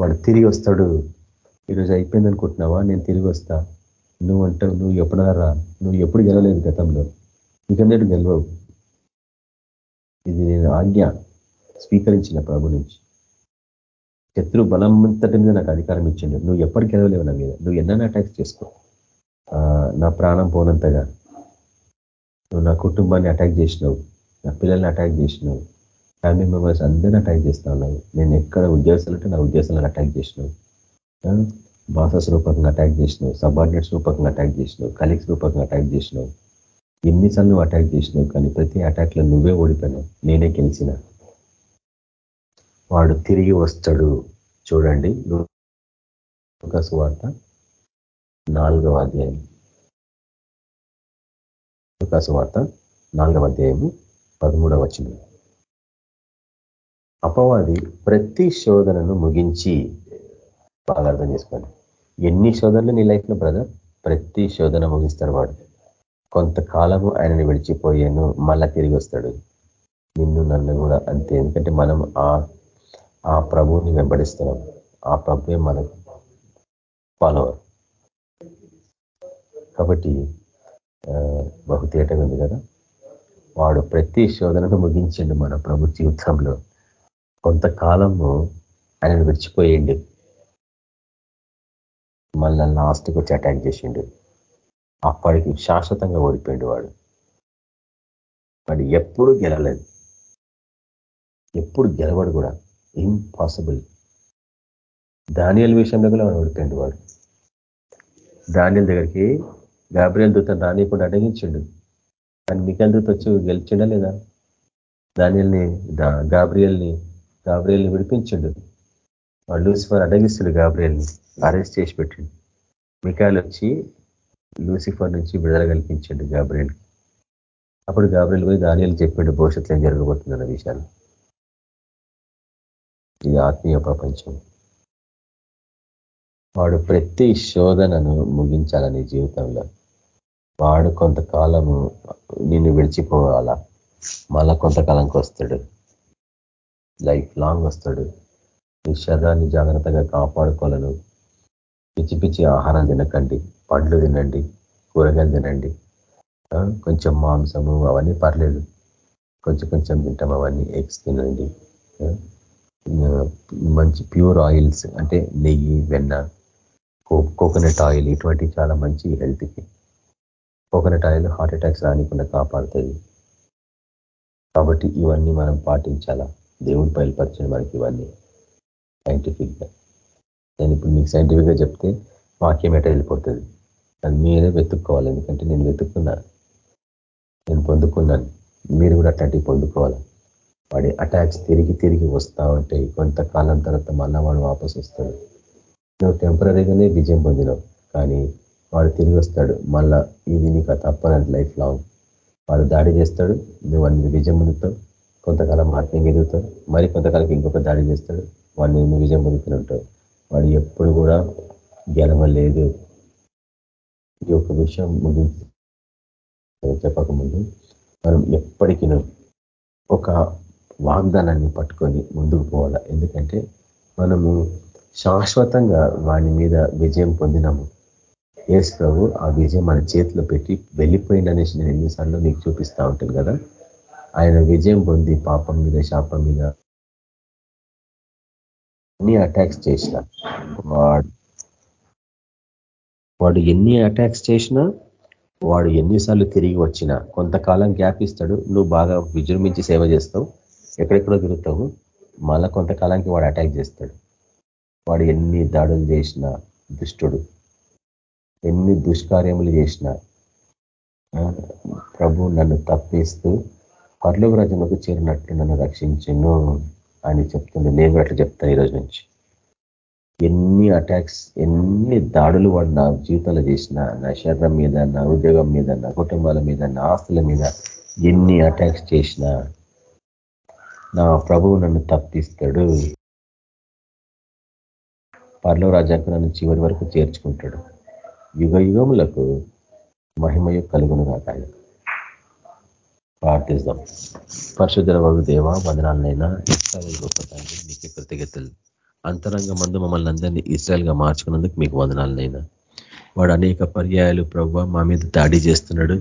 వాడు తిరిగి వస్తాడు. ఈరోజు అయిపోయింది అనుకుంటున్నావా? నేను తిరిగి వస్తా. నువ్వు అంటావు నువ్వు ఎప్పుడారా? నువ్వు ఎప్పుడు గెలవలేదు గతంలో. నీకన్నట్టు గెలవవు. ఇది నేను ఆజ్ఞ స్వీకరించిన ప్రభు నుంచి. శత్రు బలమంతటి మీద నాకు అధికారం ఇచ్చిండు. నువ్వు ఎప్పటికి గెలవలేవు నా మీద. నువ్వు ఎన్నైనా అటాక్స్ చేసుకో. నా ప్రాణం పోనంతగా. నువ్వు నా కుటుంబాన్ని అటాక్ చేసినావు. నా పిల్లల్ని అటాక్ చేసినావు. ఫ్యామిలీ మెంబర్స్ అందరినీ అటాక్ చేస్తా ఉన్నావు నేను ఎక్కడ ఉద్యోగస్తులు అంటే నా ఉద్యోగస్తులను అటాక్ చేసినావు. బాసస్ రూపకంగా అటాక్ చేసినావు. సబార్డినేట్స్ రూపకంగా అటాక్ చేసినావు. కలీగ్స్ రూపకంగా అటాక్ చేసినావు. ఎన్నిసార్లు నువ్వు అటాక్ చేసినావు కానీ ప్రతి అటాక్లో నువ్వే ఓడిపోయినావు. నేనే గెలిచిన. వాడు తిరిగి వస్తాడు. చూడండి. వార్త నాలుగవ అధ్యాయం. వార్త నాలుగవ అధ్యాయము పదమూడవ వచ్చింది అపవాది ప్రతి శోధనను ముగించి బాగా అర్థం చేసుకోండి. ఎన్ని శోధనలు నీ లైఫ్లో బ్రదర్? ప్రతి శోధన ముగిస్తాడు వాడు కొంతకాలము ఆయనని విడిచిపోయాను మళ్ళా తిరిగి వస్తాడు. నిన్ను నన్ను కూడా అంతే. ఎందుకంటే మనం ఆ ఆ ప్రభువుని వెంబడిస్తున్నాం. ఆ ప్రభువే మనకు ఫాలోవర్ కాబట్టి బహుతేటగా ఉంది కదా? వాడు ప్రతి శోధనను ముగించండి మన ప్రభు జీవితంలో. కొంతకాలము ఆయనను విడిచిపోయిండు. మళ్ళా లాస్ట్కి వచ్చి అటాక్ చేసిండు. అప్పటికి శాశ్వతంగా ఓడిపోయిండు వాడు. వాడు ఎప్పుడు గెలలేదు ఎప్పుడు గెలవడు కూడా ఇంపాసిబుల్ దానియల్ విషయంలో కూడా వాడు ఓడిపోయిండు వాడు. దానియల్ దగ్గరికి గాబ్రియల్ దూత రానియకుండా అడగించిండు. కానీ మికల్ దూత వచ్చి గెలిచిండా లేదా? దానిల్ని గాబ్రియల్ని గాబ్రియల్ని విడిపించిండు. వాడు లూసిఫర్ అడగిస్తుడు గాబ్రియల్ని అరెస్ట్ చేసి పెట్టిండు. మికాయలు వచ్చి లూసిఫర్ నుంచి విడుదల కల్పించండు గాబ్రియల్ అప్పుడు గాబ్రియల్ పోయి ధాన్యాలు చెప్పిండు భవిష్యత్తులో ఏం జరగబోతుందన్న విషయాలు ఇది ఆత్మీయ ప్రపంచం. వాడు ప్రతి శోధనను ముగించాలని జీవితంలో వాడు కొంతకాలము నిన్ను విడిచిపోవాలా? మళ్ళా కొంతకాలంకి వస్తాడు. లైఫ్ లాంగ్ వస్తాడు. నీ శరీరాన్ని జాగ్రత్తగా కాపాడుకోవాలను. పిచ్చి పిచ్చి ఆహారం తినకండి. పండ్లు తినండి. కూరగాయలు తినండి. కొంచెం మాంసము అవన్నీ పర్లేదు. కొంచెం కొంచెం తింటాం. అవన్నీ ఎగ్స్ తినండి. మంచి ప్యూర్ ఆయిల్స్ అంటే నెయ్యి వెన్న కోకోనట్ ఆయిల్ ఇటువంటి చాలా మంచి హెల్త్కి. కోకోనట్ ఆయిల్ హార్ట్ అటాక్స్ రానికుండా కాపాడుతుంది. కాబట్టి ఇవన్నీ మనం పాటించాలా? దేవుడు బయలుపరచండి మనకి ఇవన్నీ. సైంటిఫిక్గా నేను ఇప్పుడు మీకు సైంటిఫిక్గా చెప్తే వాక్యం ఎట వెళ్ళిపోతుంది? అది మీరే వెతుక్కోవాలి. ఎందుకంటే నేను వెతుక్కున్నాను నేను పొందుకున్నాను. మీరు కూడా అట్లాంటివి పొందుకోవాలి? వాడి అటాక్స్ తిరిగి తిరిగి వస్తూ ఉంటాయి. కొంతకాలం తర్వాత మళ్ళా వాడు వాపసు వస్తాడు నువ్వు టెంపరీగానే విజయం పొందినావు. కానీ వాడు తిరిగి వస్తాడు. మళ్ళా ఇది నీకు తప్పనంటే లైఫ్ లాంగ్. వాడు దాడి చేస్తాడు. నువ్వు అన్ని విజయం పొందుతావు. కొంతకాలం ఆత్మీయంగా ఎదుగుతావు. మరి కొంతకాలం ఇంకొక దాడి చేస్తాడు. వాడిని నువ్వు విజయం పొందుతూనే ఉంటావు వాడు ఎప్పుడు కూడా గెలవలేదు ఈ యొక్క విషయం ముగించి చెప్పకముందు మనం ఎప్పటికీ ఒక వాగ్దానాన్ని పట్టుకొని ముందుకు పోవాలా? ఎందుకంటే మనము శాశ్వతంగా వాని మీద విజయం పొందినాము. ఏసు ప్రభు ఆ విజయం మన చేతిలో పెట్టి వెళ్ళిపోయిందనేసి నేను ఎన్నిసార్లు మీకు చూపిస్తూ ఉంటాను కదా. ఆయన విజయం పొంది పాపం మీద శాపం మీద ఎన్ని అటాక్స్ చేసిన వాడు వాడు ఎన్ని అటాక్స్ చేసినా వాడు ఎన్నిసార్లు తిరిగి వచ్చినా కొంతకాలం గ్యాప్ ఇస్తాడు నువ్వు బాగా విజృంభించి సేవ చేస్తావు ఎక్కడెక్కడో తిరుగుతావు మళ్ళా కొంతకాలానికి వాడు అటాక్ చేస్తాడు. వాడు ఎన్ని దాడులు చేసిన దుష్టుడు. ఎన్ని దుష్కార్యములు చేసిన ప్రభు నన్ను తప్పిస్తూ పర్లోక రాజ్యంలోకి చేరినట్లు నన్ను రక్షించను అని చెప్తుంది నేను అట్లా చెప్తాను ఈరోజు నుంచి. ఎన్ని అటాక్స్ ఎన్ని దాడులు వాడు నా జీవితంలో చేసిన నా శరీరం మీద నా ఉద్యోగం మీద నా కుటుంబాల మీద నా ఆస్తుల మీద ఎన్ని అటాక్స్ చేసినా నా ప్రభువు నన్ను తప్పిస్తాడు. పర్లో రాజాకు నన్ను చివరి వరకు చేర్చుకుంటాడు. యుగ యుగములకు మహిమయ కలుగును కాక ప్రార్థిస్తాం. పరిశుద్ధ బాబు దేవ వదనాలనైనా ఇస్రాయల్ గొప్ప తండ్రి మీకు కృతజ్ఞతలు. అంతరంగ మందు మమ్మల్ని అందరినీ ఇస్రాయల్గా మార్చుకున్నందుకు మీకు వందనాలనైనా. వాడు అనేక పర్యాయాలు ప్రభు మా మీద దాడి చేస్తున్నాడు.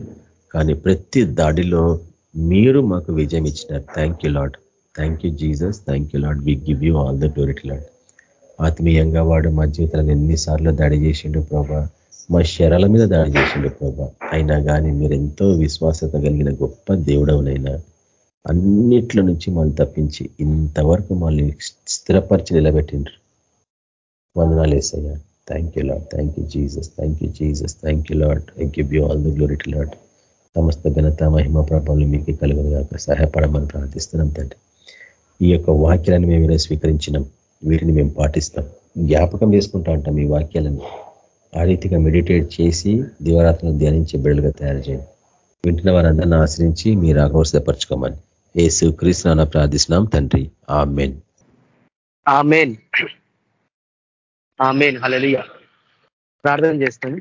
కానీ ప్రతి దాడిలో మీరు మాకు విజయం ఇచ్చినారు. Thank you Lord thank you Jesus thank you Lord we give you all the glory Lord ఆత్మీయంగా వాడు మా జీవితాలను ఎన్నిసార్లు దాడి చేసిండు ప్రభా మా శరాల మీద దాడి చేసిండు ప్రభా. అయినా కానీ మీరు ఎంతో విశ్వాసత కలిగిన గొప్ప దేవుడవునైనా అన్నిట్లో నుంచి మళ్ళీ తప్పించి ఇంతవరకు మళ్ళీ స్థిరపరిచి నిలబెట్టిండ్రు. వందనాలు వేసయ్యా thank you Lord thank you Jesus thank you Jesus thank you Lord thank you బ్యూ all the glory Lord సమస్త ఘనత మహిమ ప్రభావం మీకు కలుగునుగాక. సహాయపడమని ప్రార్థిస్తున్నాం తండ్రి. ఈ యొక్క వాక్యాలను మేము స్వీకరించినాం. వీటిని మేము పాటిస్తాం. జ్ఞాపకం చేసుకుంటా ఉంటాం ఈ వాక్యాలను. ఆ రీతిగా మెడిటేట్ చేసి దివరాత్రులను ధ్యానించే బిడ్డలుగా తయారు చేయండి. వింటున్న వారందరిని ఆశ్రయించి మీరు ఆకర్షపరచుకోమని ఏసు క్రీస్తునాన ప్రార్థిస్తున్నాం తండ్రి ఆ మెయిన్ ఆ ఆమెన్. ఆమెన్. హలలియ ప్రార్థన చేస్తాను.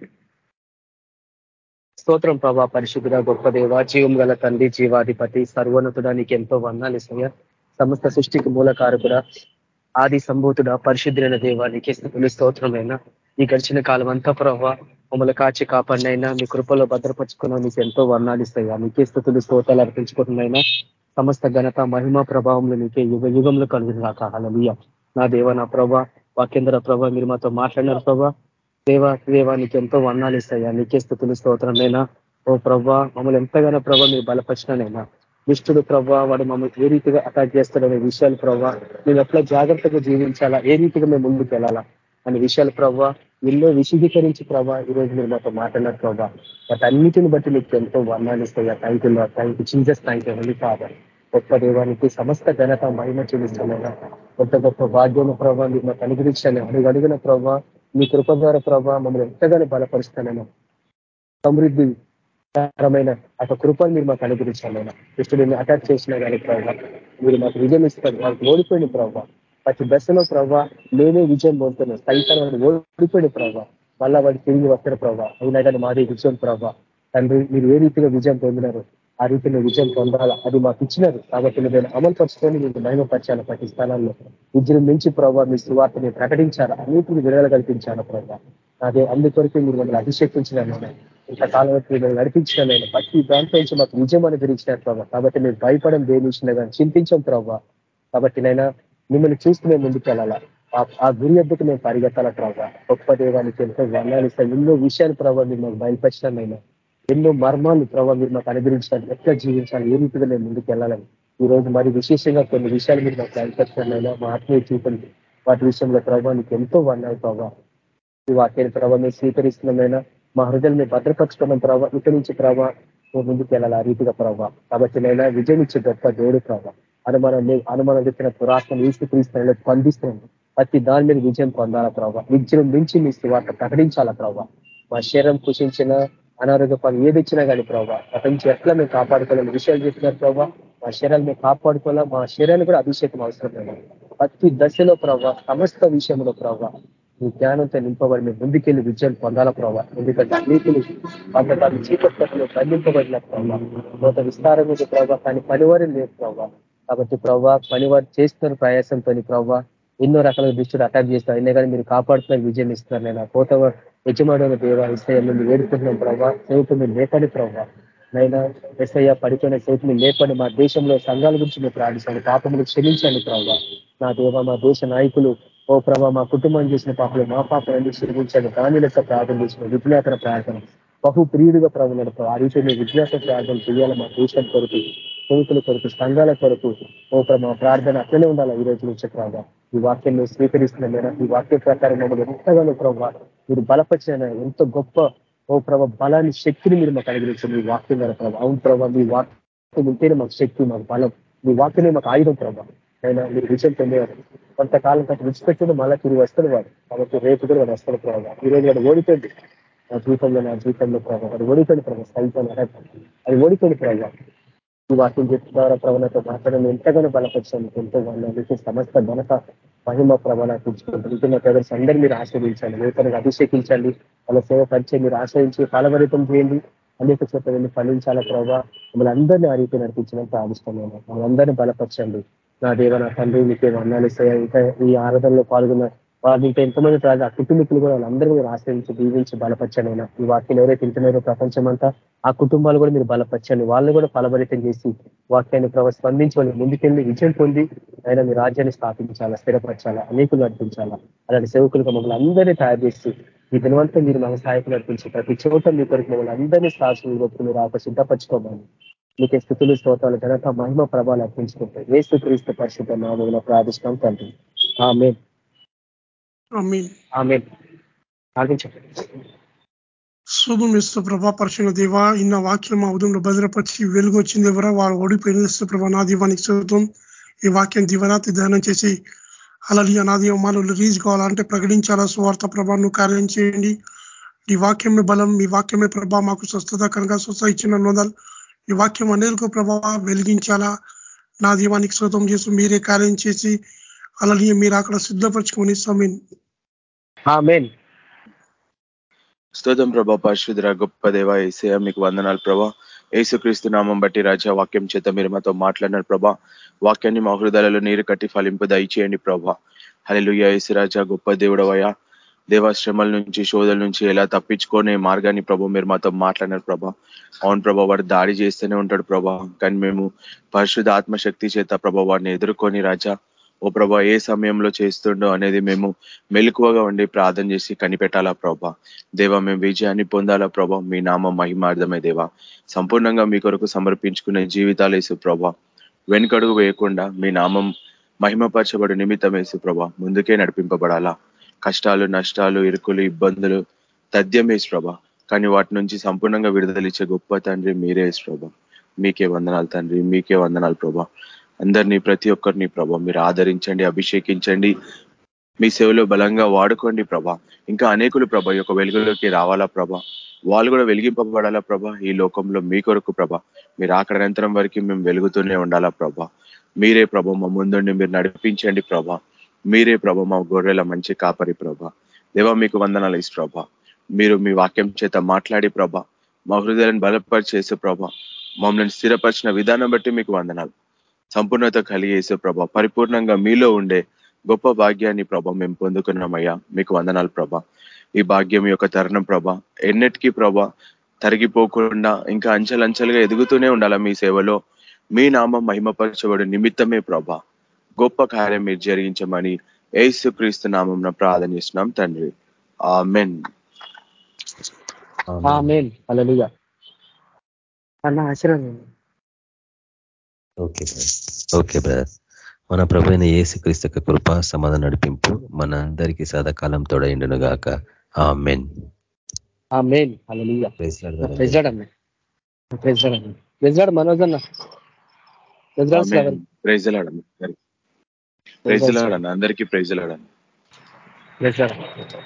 స్తోత్రం ప్రభా పరిశుద్ధుడ గొప్ప దేవ జీవం గల తండ్రి జీవాధిపతి సర్వోన్నతుడ నీకు ఎంతో వందాలు ఇస్తాయా. సమస్త సృష్టికి మూలకారకుడ ఆది సంభూతుడ పరిశుద్ధులైన దేవానికి స్థితులు స్తోత్రమైన. ఈ గడిచిన కాలం అంతా ప్రభావ మమ్మల్ని కాచి కాపాడినైనా మీ కృపలో భద్రపరుచుకున్న మీకు ఎంతో వర్ణాలు ఇస్తాయా? మీకే స్థుతులు స్తోతాలు అర్పించుకుంటున్నైనా సమస్త ఘనత మహిమ ప్రభావంలో నీకే యుగ యుగంలో కలిగిన రాక నా దేవ నా ప్రభా వాకేంద్ర ప్రభా మీరు మాతో మాట్లాడినారు ప్రభా. దేవ దేవా నీకు ఎంతో వర్ణాలు ఇస్తాయా? నీకే స్థుతులు స్తోత్రమైనా ఓ ప్రభా మమ్మల్ని ఎంతగానో ప్రభా మీరు బలపరిచినైనా దుష్టుడు ప్రభా వాడు మమ్మల్ని ఏ రీతిగా అటాక్ చేస్తాడనే విషయాలు ప్రభా మేము ఎట్లా జాగ్రత్తగా జీవించాలా? ఏ రీతిగా మేము ముందుకు వెళ్ళాలా అనే విషయాలు ప్రభావ ఎన్నో విశదీకరించి ప్రభా ఈ రోజు మీరు మాతో మాట్లాడారు ప్రభా. అన్నిటిని బట్టి మీకు ఎంతో వర్ణాలిస్తాయా thank you thank you Jesus thank you holy father గొప్ప దేవానికి సమస్త ఘనత మహిమ చెల్లిస్తున్నాయినా గొప్ప గొప్ప భాగ్యము ప్రభావ మీరు మాకు అనుగ్రహించాలి అడుగు అడిగిన ప్రభావ మీ కృప ద్వారా ప్రభావ మమ్మల్ని ఎంతగానో బలపరుస్తానైనా సమృద్ధి కరమైన ఒక కృపను మీరు మాకు అనుగ్రహించాలైనా కృష్ణుడిని అటాక్ చేసిన కానీ ప్రభావ మీరు మాకు విజయం ఇస్తారు. మాకు ఓడిపోయిన ప్రభావ ప్రతి దశలో ప్రభావ మేమే విజయం పొందుతున్నాం. సైతాన్ని ఓడిపోయాడు ప్రభావ మళ్ళా వాడు తిరిగి వస్తాడు ప్రభావ అయినా కానీ మాది విజయం ప్రభావ తండ్రి మీరు ఏ రీతిగా విజయం పొందినారు ఆ రీతిలో విజయం పొందాలా? అది మాకు ఇచ్చినారు. కాబట్టి మీరు అమలు పరుచుకొని మీకు మహిమపరచాలి ప్రతి స్థానాల్లో విద్యను మించి ప్రభావ మీ సువార్తని ప్రకటించాలా? అన్నింటిని విడుదల కల్పించాలా ప్రభావ అదే అందుకొరకు మీరు మమ్మల్ని అభిషేకించినారు ఇంతకాలం వరకు నడిపించిన నడిపించినారైనా ప్రతి దాంట్లో నుంచి మాకు విజయం అనుగ్రహించినారు ప్రభావ కాబట్టి మేము భయపడం దేని కానీ చింతించాం ప్రభావ కాబట్టి నైనా మిమ్మల్ని చూస్తూ మేము ముందుకు వెళ్ళాలా? ఆ గురి ఎద్దుకు మేము పరిగెత్తాలా ప్రభావ గొప్ప దేవానికి ఎంతో వర్ణాలిస్తాం ఎన్నో విషయాలు ప్రభావ మీరు మాకు బయలుపరిచినైనా ఎన్నో మర్మాలు ప్రభావ మీరు మాకు అనుగ్రహించాలి ఎట్లా జీవించాలి? ఏ రీతిగా మేము ముందుకు వెళ్ళాలని? ఈ రోజు మరి విశేషంగా కొన్ని విషయాలు మీరు మాకు బయలుపరిచినైనా మా ఆత్మీయ చూపండి వాటి విషయంలో ప్రభావ నీకు ఎంతో వర్ణాలు ప్రభావ ఈ వాక్యాన్ని ప్రభావ మేము స్వీకరిస్తున్నామైనా మా హృదయాలు మేము భద్రపరచుకున్నాం ప్రభావ ఇక్కడి నుంచి ప్రభావ ముందుకు వెళ్ళాలి ఆ రీతిగా ప్రభావ కాబట్టి నైనా విజయం ఇచ్చే గొప్ప దేవుడు ప్రభావ అనుమానం అనుమానం చెప్పిన పురాతన ఈసు క్రీస్తులలో స్పందిస్తుంది. ప్రతి దాని మీద విజయం పొందాలా ప్రభావ విజయం మించి మీ వార్త ప్రకటించాలా ప్రభావ మా శరీరం కుషించిన అనారోగ్య పని ఏది ఇచ్చినా కానీ ప్రభావ ప్రపంచం ఎట్లా మేము కాపాడుకోవాలని విషయాలు చెప్పినారు ప్రభావ మా శరీరాలు మేము కాపాడుకోవాలా? మా శరీరాన్ని కూడా అభిషేకం అవసరం లేదు. ప్రతి దశలో ప్రభావ సమస్త విషయంలో ప్రభావ మీ జ్ఞానంతో నింపబడి మేము ముందుకెళ్ళి విజయం పొందాలా ప్రభావ ఎందుకంటే అన్నిటిని పంతకాలు చీకట్లో బంధింపబడిన ప్రభావ కొంత విస్తారం మీద ప్రభావ కానీ పనివారు లేదు ప్రభావ కాబట్టి ప్రభావ పనివారు చేస్తున్న ప్రయాసంతో ప్రభావ ఎన్నో రకాల దృష్టిని అటాక్ చేస్తారు అయినా కానీ మీరు కాపాడుతున్నారు విజయం ఇస్తున్నారు. నేను కోత యజమానుల దేవ ఇస్తాయని మీరు ఏడుకుంటున్నాం ప్రభావ సేవకు మీరు లేపండి ప్రవ్వా. నైనా ఎస్ఐ పడిపోయిన సేవకుని లేపని మా దేశంలో సంఘాల గురించి మీరు ప్రార్థించండి. పాపములు క్షమించండి ప్రభావ నా దేవ మా దేశ నాయకులు ఓ ప్రభావ మా కుటుంబం చేసిన పాపలు మా పాపలన్నీ క్షమించండి. దాని లెక్క ప్రార్థన చేసిన విజ్ఞాపన ప్రార్థన. బహు ప్రియుడిగా ప్రభుత్వ ఆ రీతి మీ విజ్ఞాస ప్రార్థన చేయాలి మా దేశం కొరకు. కోరికల కొరకు సంఘాల కొరకు ఓ మా ప్రార్థన అట్లనే ఉండాలి ఈ రోజు నుంచి ప్రభావ ఈ వాక్యం మీరు స్వీకరిస్తున్న ఈ వాక్య ప్రకారం మమ్మల్ని ఎంతగానో ప్రభావ మీరు బలపరిచిన ఎంతో గొప్ప ఓ ప్రభావ బలాన్ని శక్తిని మీరు మాకు అనుగ్రహించారు మీ వాక్యం ద్వారా ప్రభావ అవును ప్రభావ మీ వాక్యం ఉంటేనే మాకు శక్తి మాకు బలం మీ వాక్యమే మాకు ఆయుధం ప్రభావ అయినా మీరు విజయం పొందేవారు కొంతకాలం కంటే విడిచిపెట్టిన మళ్ళీ తిరిగి వస్తారు వాడు కాబట్టి రేపు కూడా వాడు వస్తారు ప్రభావ ఈ రోజు వాడు ఓడిపోయింది నా జీవితంలో నా జీవితంలో ప్రభావ అది ఓడిపోయింది ప్రభావ సైతం అది ఓడిపోయింది ప్రభావ ఈ వాక్యం చెప్తున్నారు ప్రవణతో మాట్లాడడం ఎంతగానో బలపరిచాను ఎంతో వాళ్ళకి సమస్త ఘనత మహిమ ప్రమాణ తెచ్చుకుంటున్న బ్రదర్స్ అందరూ మీరు ఆశ్రయించాలి నూతనగా అభిషేకించండి. వాళ్ళ సేవ పరిచయం మీరు ఆశ్రయించి ఫలభరితం చేయండి. అనేక చోట్ల వెళ్ళి ఫలించాల ప్రభావ మిమ్మల్ని అందరినీ ఆ రీతి నడిపించినంత ఆవిష్టమైన మమ్మల్ని బలపరచండి. నా దేవ నా తండ్రి మీకే వర్ణాలు ఇస్తాయా? ఇంకా ఈ ఆరాధనలో పాల్గొన్న వాళ్ళు ఇంకా ఎంతమంది రాజు ఆ కుటుంబీకులు కూడా వాళ్ళందరూ మీరు ఆశ్రయించి దీవించి బలపరచండి ఈ వాక్యం ఎవరైతే తింటున్నారో ప్రపంచం అంతా ఆ కుటుంబాలు కూడా మీరు బలపరచండి. వాళ్ళు కూడా ఫలభరితం చేసి వాక్యాన్ని ప్రభావ స్పందించి వాళ్ళు ముందుకెళ్ళి విజయం పొంది ఆయన మీ రాజ్యాన్ని స్థాపించాలా స్థిరపరచాలా అనేకులు నడిపించాలా. అలాంటి సేవకులుగా మమ్మల్ని అందరినీ తయారు చేసి ఈ దినవంతా మీరు మన సహాయకులు నడిపించి ప్రతి చోట మీ కొరకు మమ్మల్ని అందరినీ సాక్షులు గొప్ప మీరు ఆప సిద్ధపరచుకోమని మీకే స్థుతులు స్తోతాలు ఘనత మహిమ ప్రభావాలు అర్పించుకుంటాయి వేసు క్రీస్తు పరిశుద్ధ నామంలో ప్రార్థిస్తాం తండ్రి. ఆమె ఆమె శుభం ఇస్తూ ప్రభా పరిశుభ్ర దేవ ఇన్న వాక్యం మా ఉదయంలో భద్రపరిచి వెలుగు వచ్చింది ఎవరా? వారు ఓడిపోయిన ఇస్తూ ప్రభా నా దీవానికి చదువుతాం ఈ వాక్యం దీవనాతి ధ్యానం చేసి అలాగే నా దీవమాలు రిలీజ్ కావాలంటే ప్రకటించాలా? స్వార్థ ప్రభాను కార్యం చేయండి. ఈ వాక్యమే బలం మీ వాక్యమే ప్రభా మాకు స్వస్థత కనుక స్వస్థ ఇచ్చిన నోదాలు. ఈ వాక్యం అనేలకు ప్రభావ వెలిగించాలా? నా దీవానికి శోతం చేసి మీరే కార్యం చేసి అలాగే మీరు అక్కడ సిద్ధపరచుకొని సమీన్. స్తోతం ప్రభా పరిశుద్ర గొప్ప దేవ ఏసయ మీకు వందనాలు ప్రభా. ఏసుక్రీస్తు నామం బట్టి రాజా వాక్యం చేత మీరు మాతో మాట్లాడినారు ప్రభా. వాక్యాన్ని మా హృదయాలలో నీరు కట్టి ఫలింపు దయచేయండి ప్రభా. హలిలుయ ఏసురాజా గొప్ప దేవుడవయ్యా. దేవాశ్రమల నుంచి శోధల నుంచి ఎలా తప్పించుకొని మార్గాన్ని ప్రభా మీరు మాతో మాట్లాడినారు ప్రభా. అవును ప్రభా వాడు దాడి చేస్తూనే ఉంటాడు ప్రభా. కానీ మేము పరిశుద్ధ ఆత్మశక్తి చేత ప్రభా వాడిని ఎదుర్కొని రాజా ఓ ప్రభా ఏ సమయంలో చేస్తుండో అనేది మేము మెలకువగా ఉండి ప్రార్థన చేసి కనిపెట్టాలా ప్రభా. దేవ మేము విజయాన్ని పొందాలా ప్రభా. మీ నామ మహిమార్థమే దేవా. సంపూర్ణంగా మీ కొరకు సమర్పించుకునే జీవితాలు వేసు ప్రభా. వెనుకడుగు వేయకుండా మీ నామం మహిమపరచబడి నిమిత్తం వేసు ప్రభా. ముందుకే నడిపింపబడాలా. కష్టాలు నష్టాలు ఇరుకులు ఇబ్బందులు తథ్యం వేసు ప్రభా. కానీ వాటి నుంచి సంపూర్ణంగా విడుదలిచ్చే గొప్ప తండ్రి మీరే ప్రభా. మీకే వందనాలు తండ్రి మీకే వందనాలు ప్రభా. అందరినీ ప్రతి ఒక్కరిని ప్రభా మీరు ఆదరించండి అభిషేకించండి. మీ సేవలో బలంగా వాడుకోండి ప్రభా. ఇంకా అనేకులు ప్రభా యొక్క వెలుగులోకి రావాలా ప్రభా? వాళ్ళు కూడా వెలిగింపబడాలా ప్రభా? ఈ లోకంలో మీ కొరకు ప్రభా. మీరు ఆకడనంతరం వరకు మేము వెలుగుతూనే ఉండాలా ప్రభా? మీరే ప్రభ మా ముందుండి మీరు నడిపించండి ప్రభా. మీరే ప్రభ మా గొర్రెల మంచి కాపరి ప్రభ. దేవా మీకు వందనాలు ఇసు ప్రభ. మీరు మీ వాక్యం చేత మాట్లాడి ప్రభ. మా హృదయాలను బలపరిచేసే ప్రభ. మమ్మల్ని స్థిరపరిచిన విధానం బట్టి మీకు వందనాలు. సంపూర్ణత కలిగేసే ప్రభ. పరిపూర్ణంగా మీలో ఉండే గొప్ప భాగ్యాన్ని ప్రభా మేము పొందుకున్నామయ్యా. మీకు వందనాలు ప్రభ. ఈ భాగ్యం యొక్క తరుణం ప్రభ ఎన్నిటికీ ప్రభ తరిగిపోకుండా ఇంకా అంచెలంచెలుగా ఎదుగుతూనే ఉండాలా మీ సేవలో. మీ నామం మహిమపరచబడి నిమిత్తమే ప్రభ. గొప్ప కార్యం మీరు జరిగించమని ఏసు క్రీస్తు నామం ప్రార్థన చేస్తున్నాం తండ్రి. ఆ మెన్ అన్న ఆశీర్వాదం. Okay okay brother. మన ప్రభు అయిన ఏసు క్రీస్తు కృప సమాధాన నడిపింపు మన అందరికీ సదాకాలం తోడైండును గాక. ఆ ప్రెసిడెంట్ మనోజ్ అన్న. ప్రైజలాడను అందరికీ ప్రైజలాడను ప్రెసిడెంట్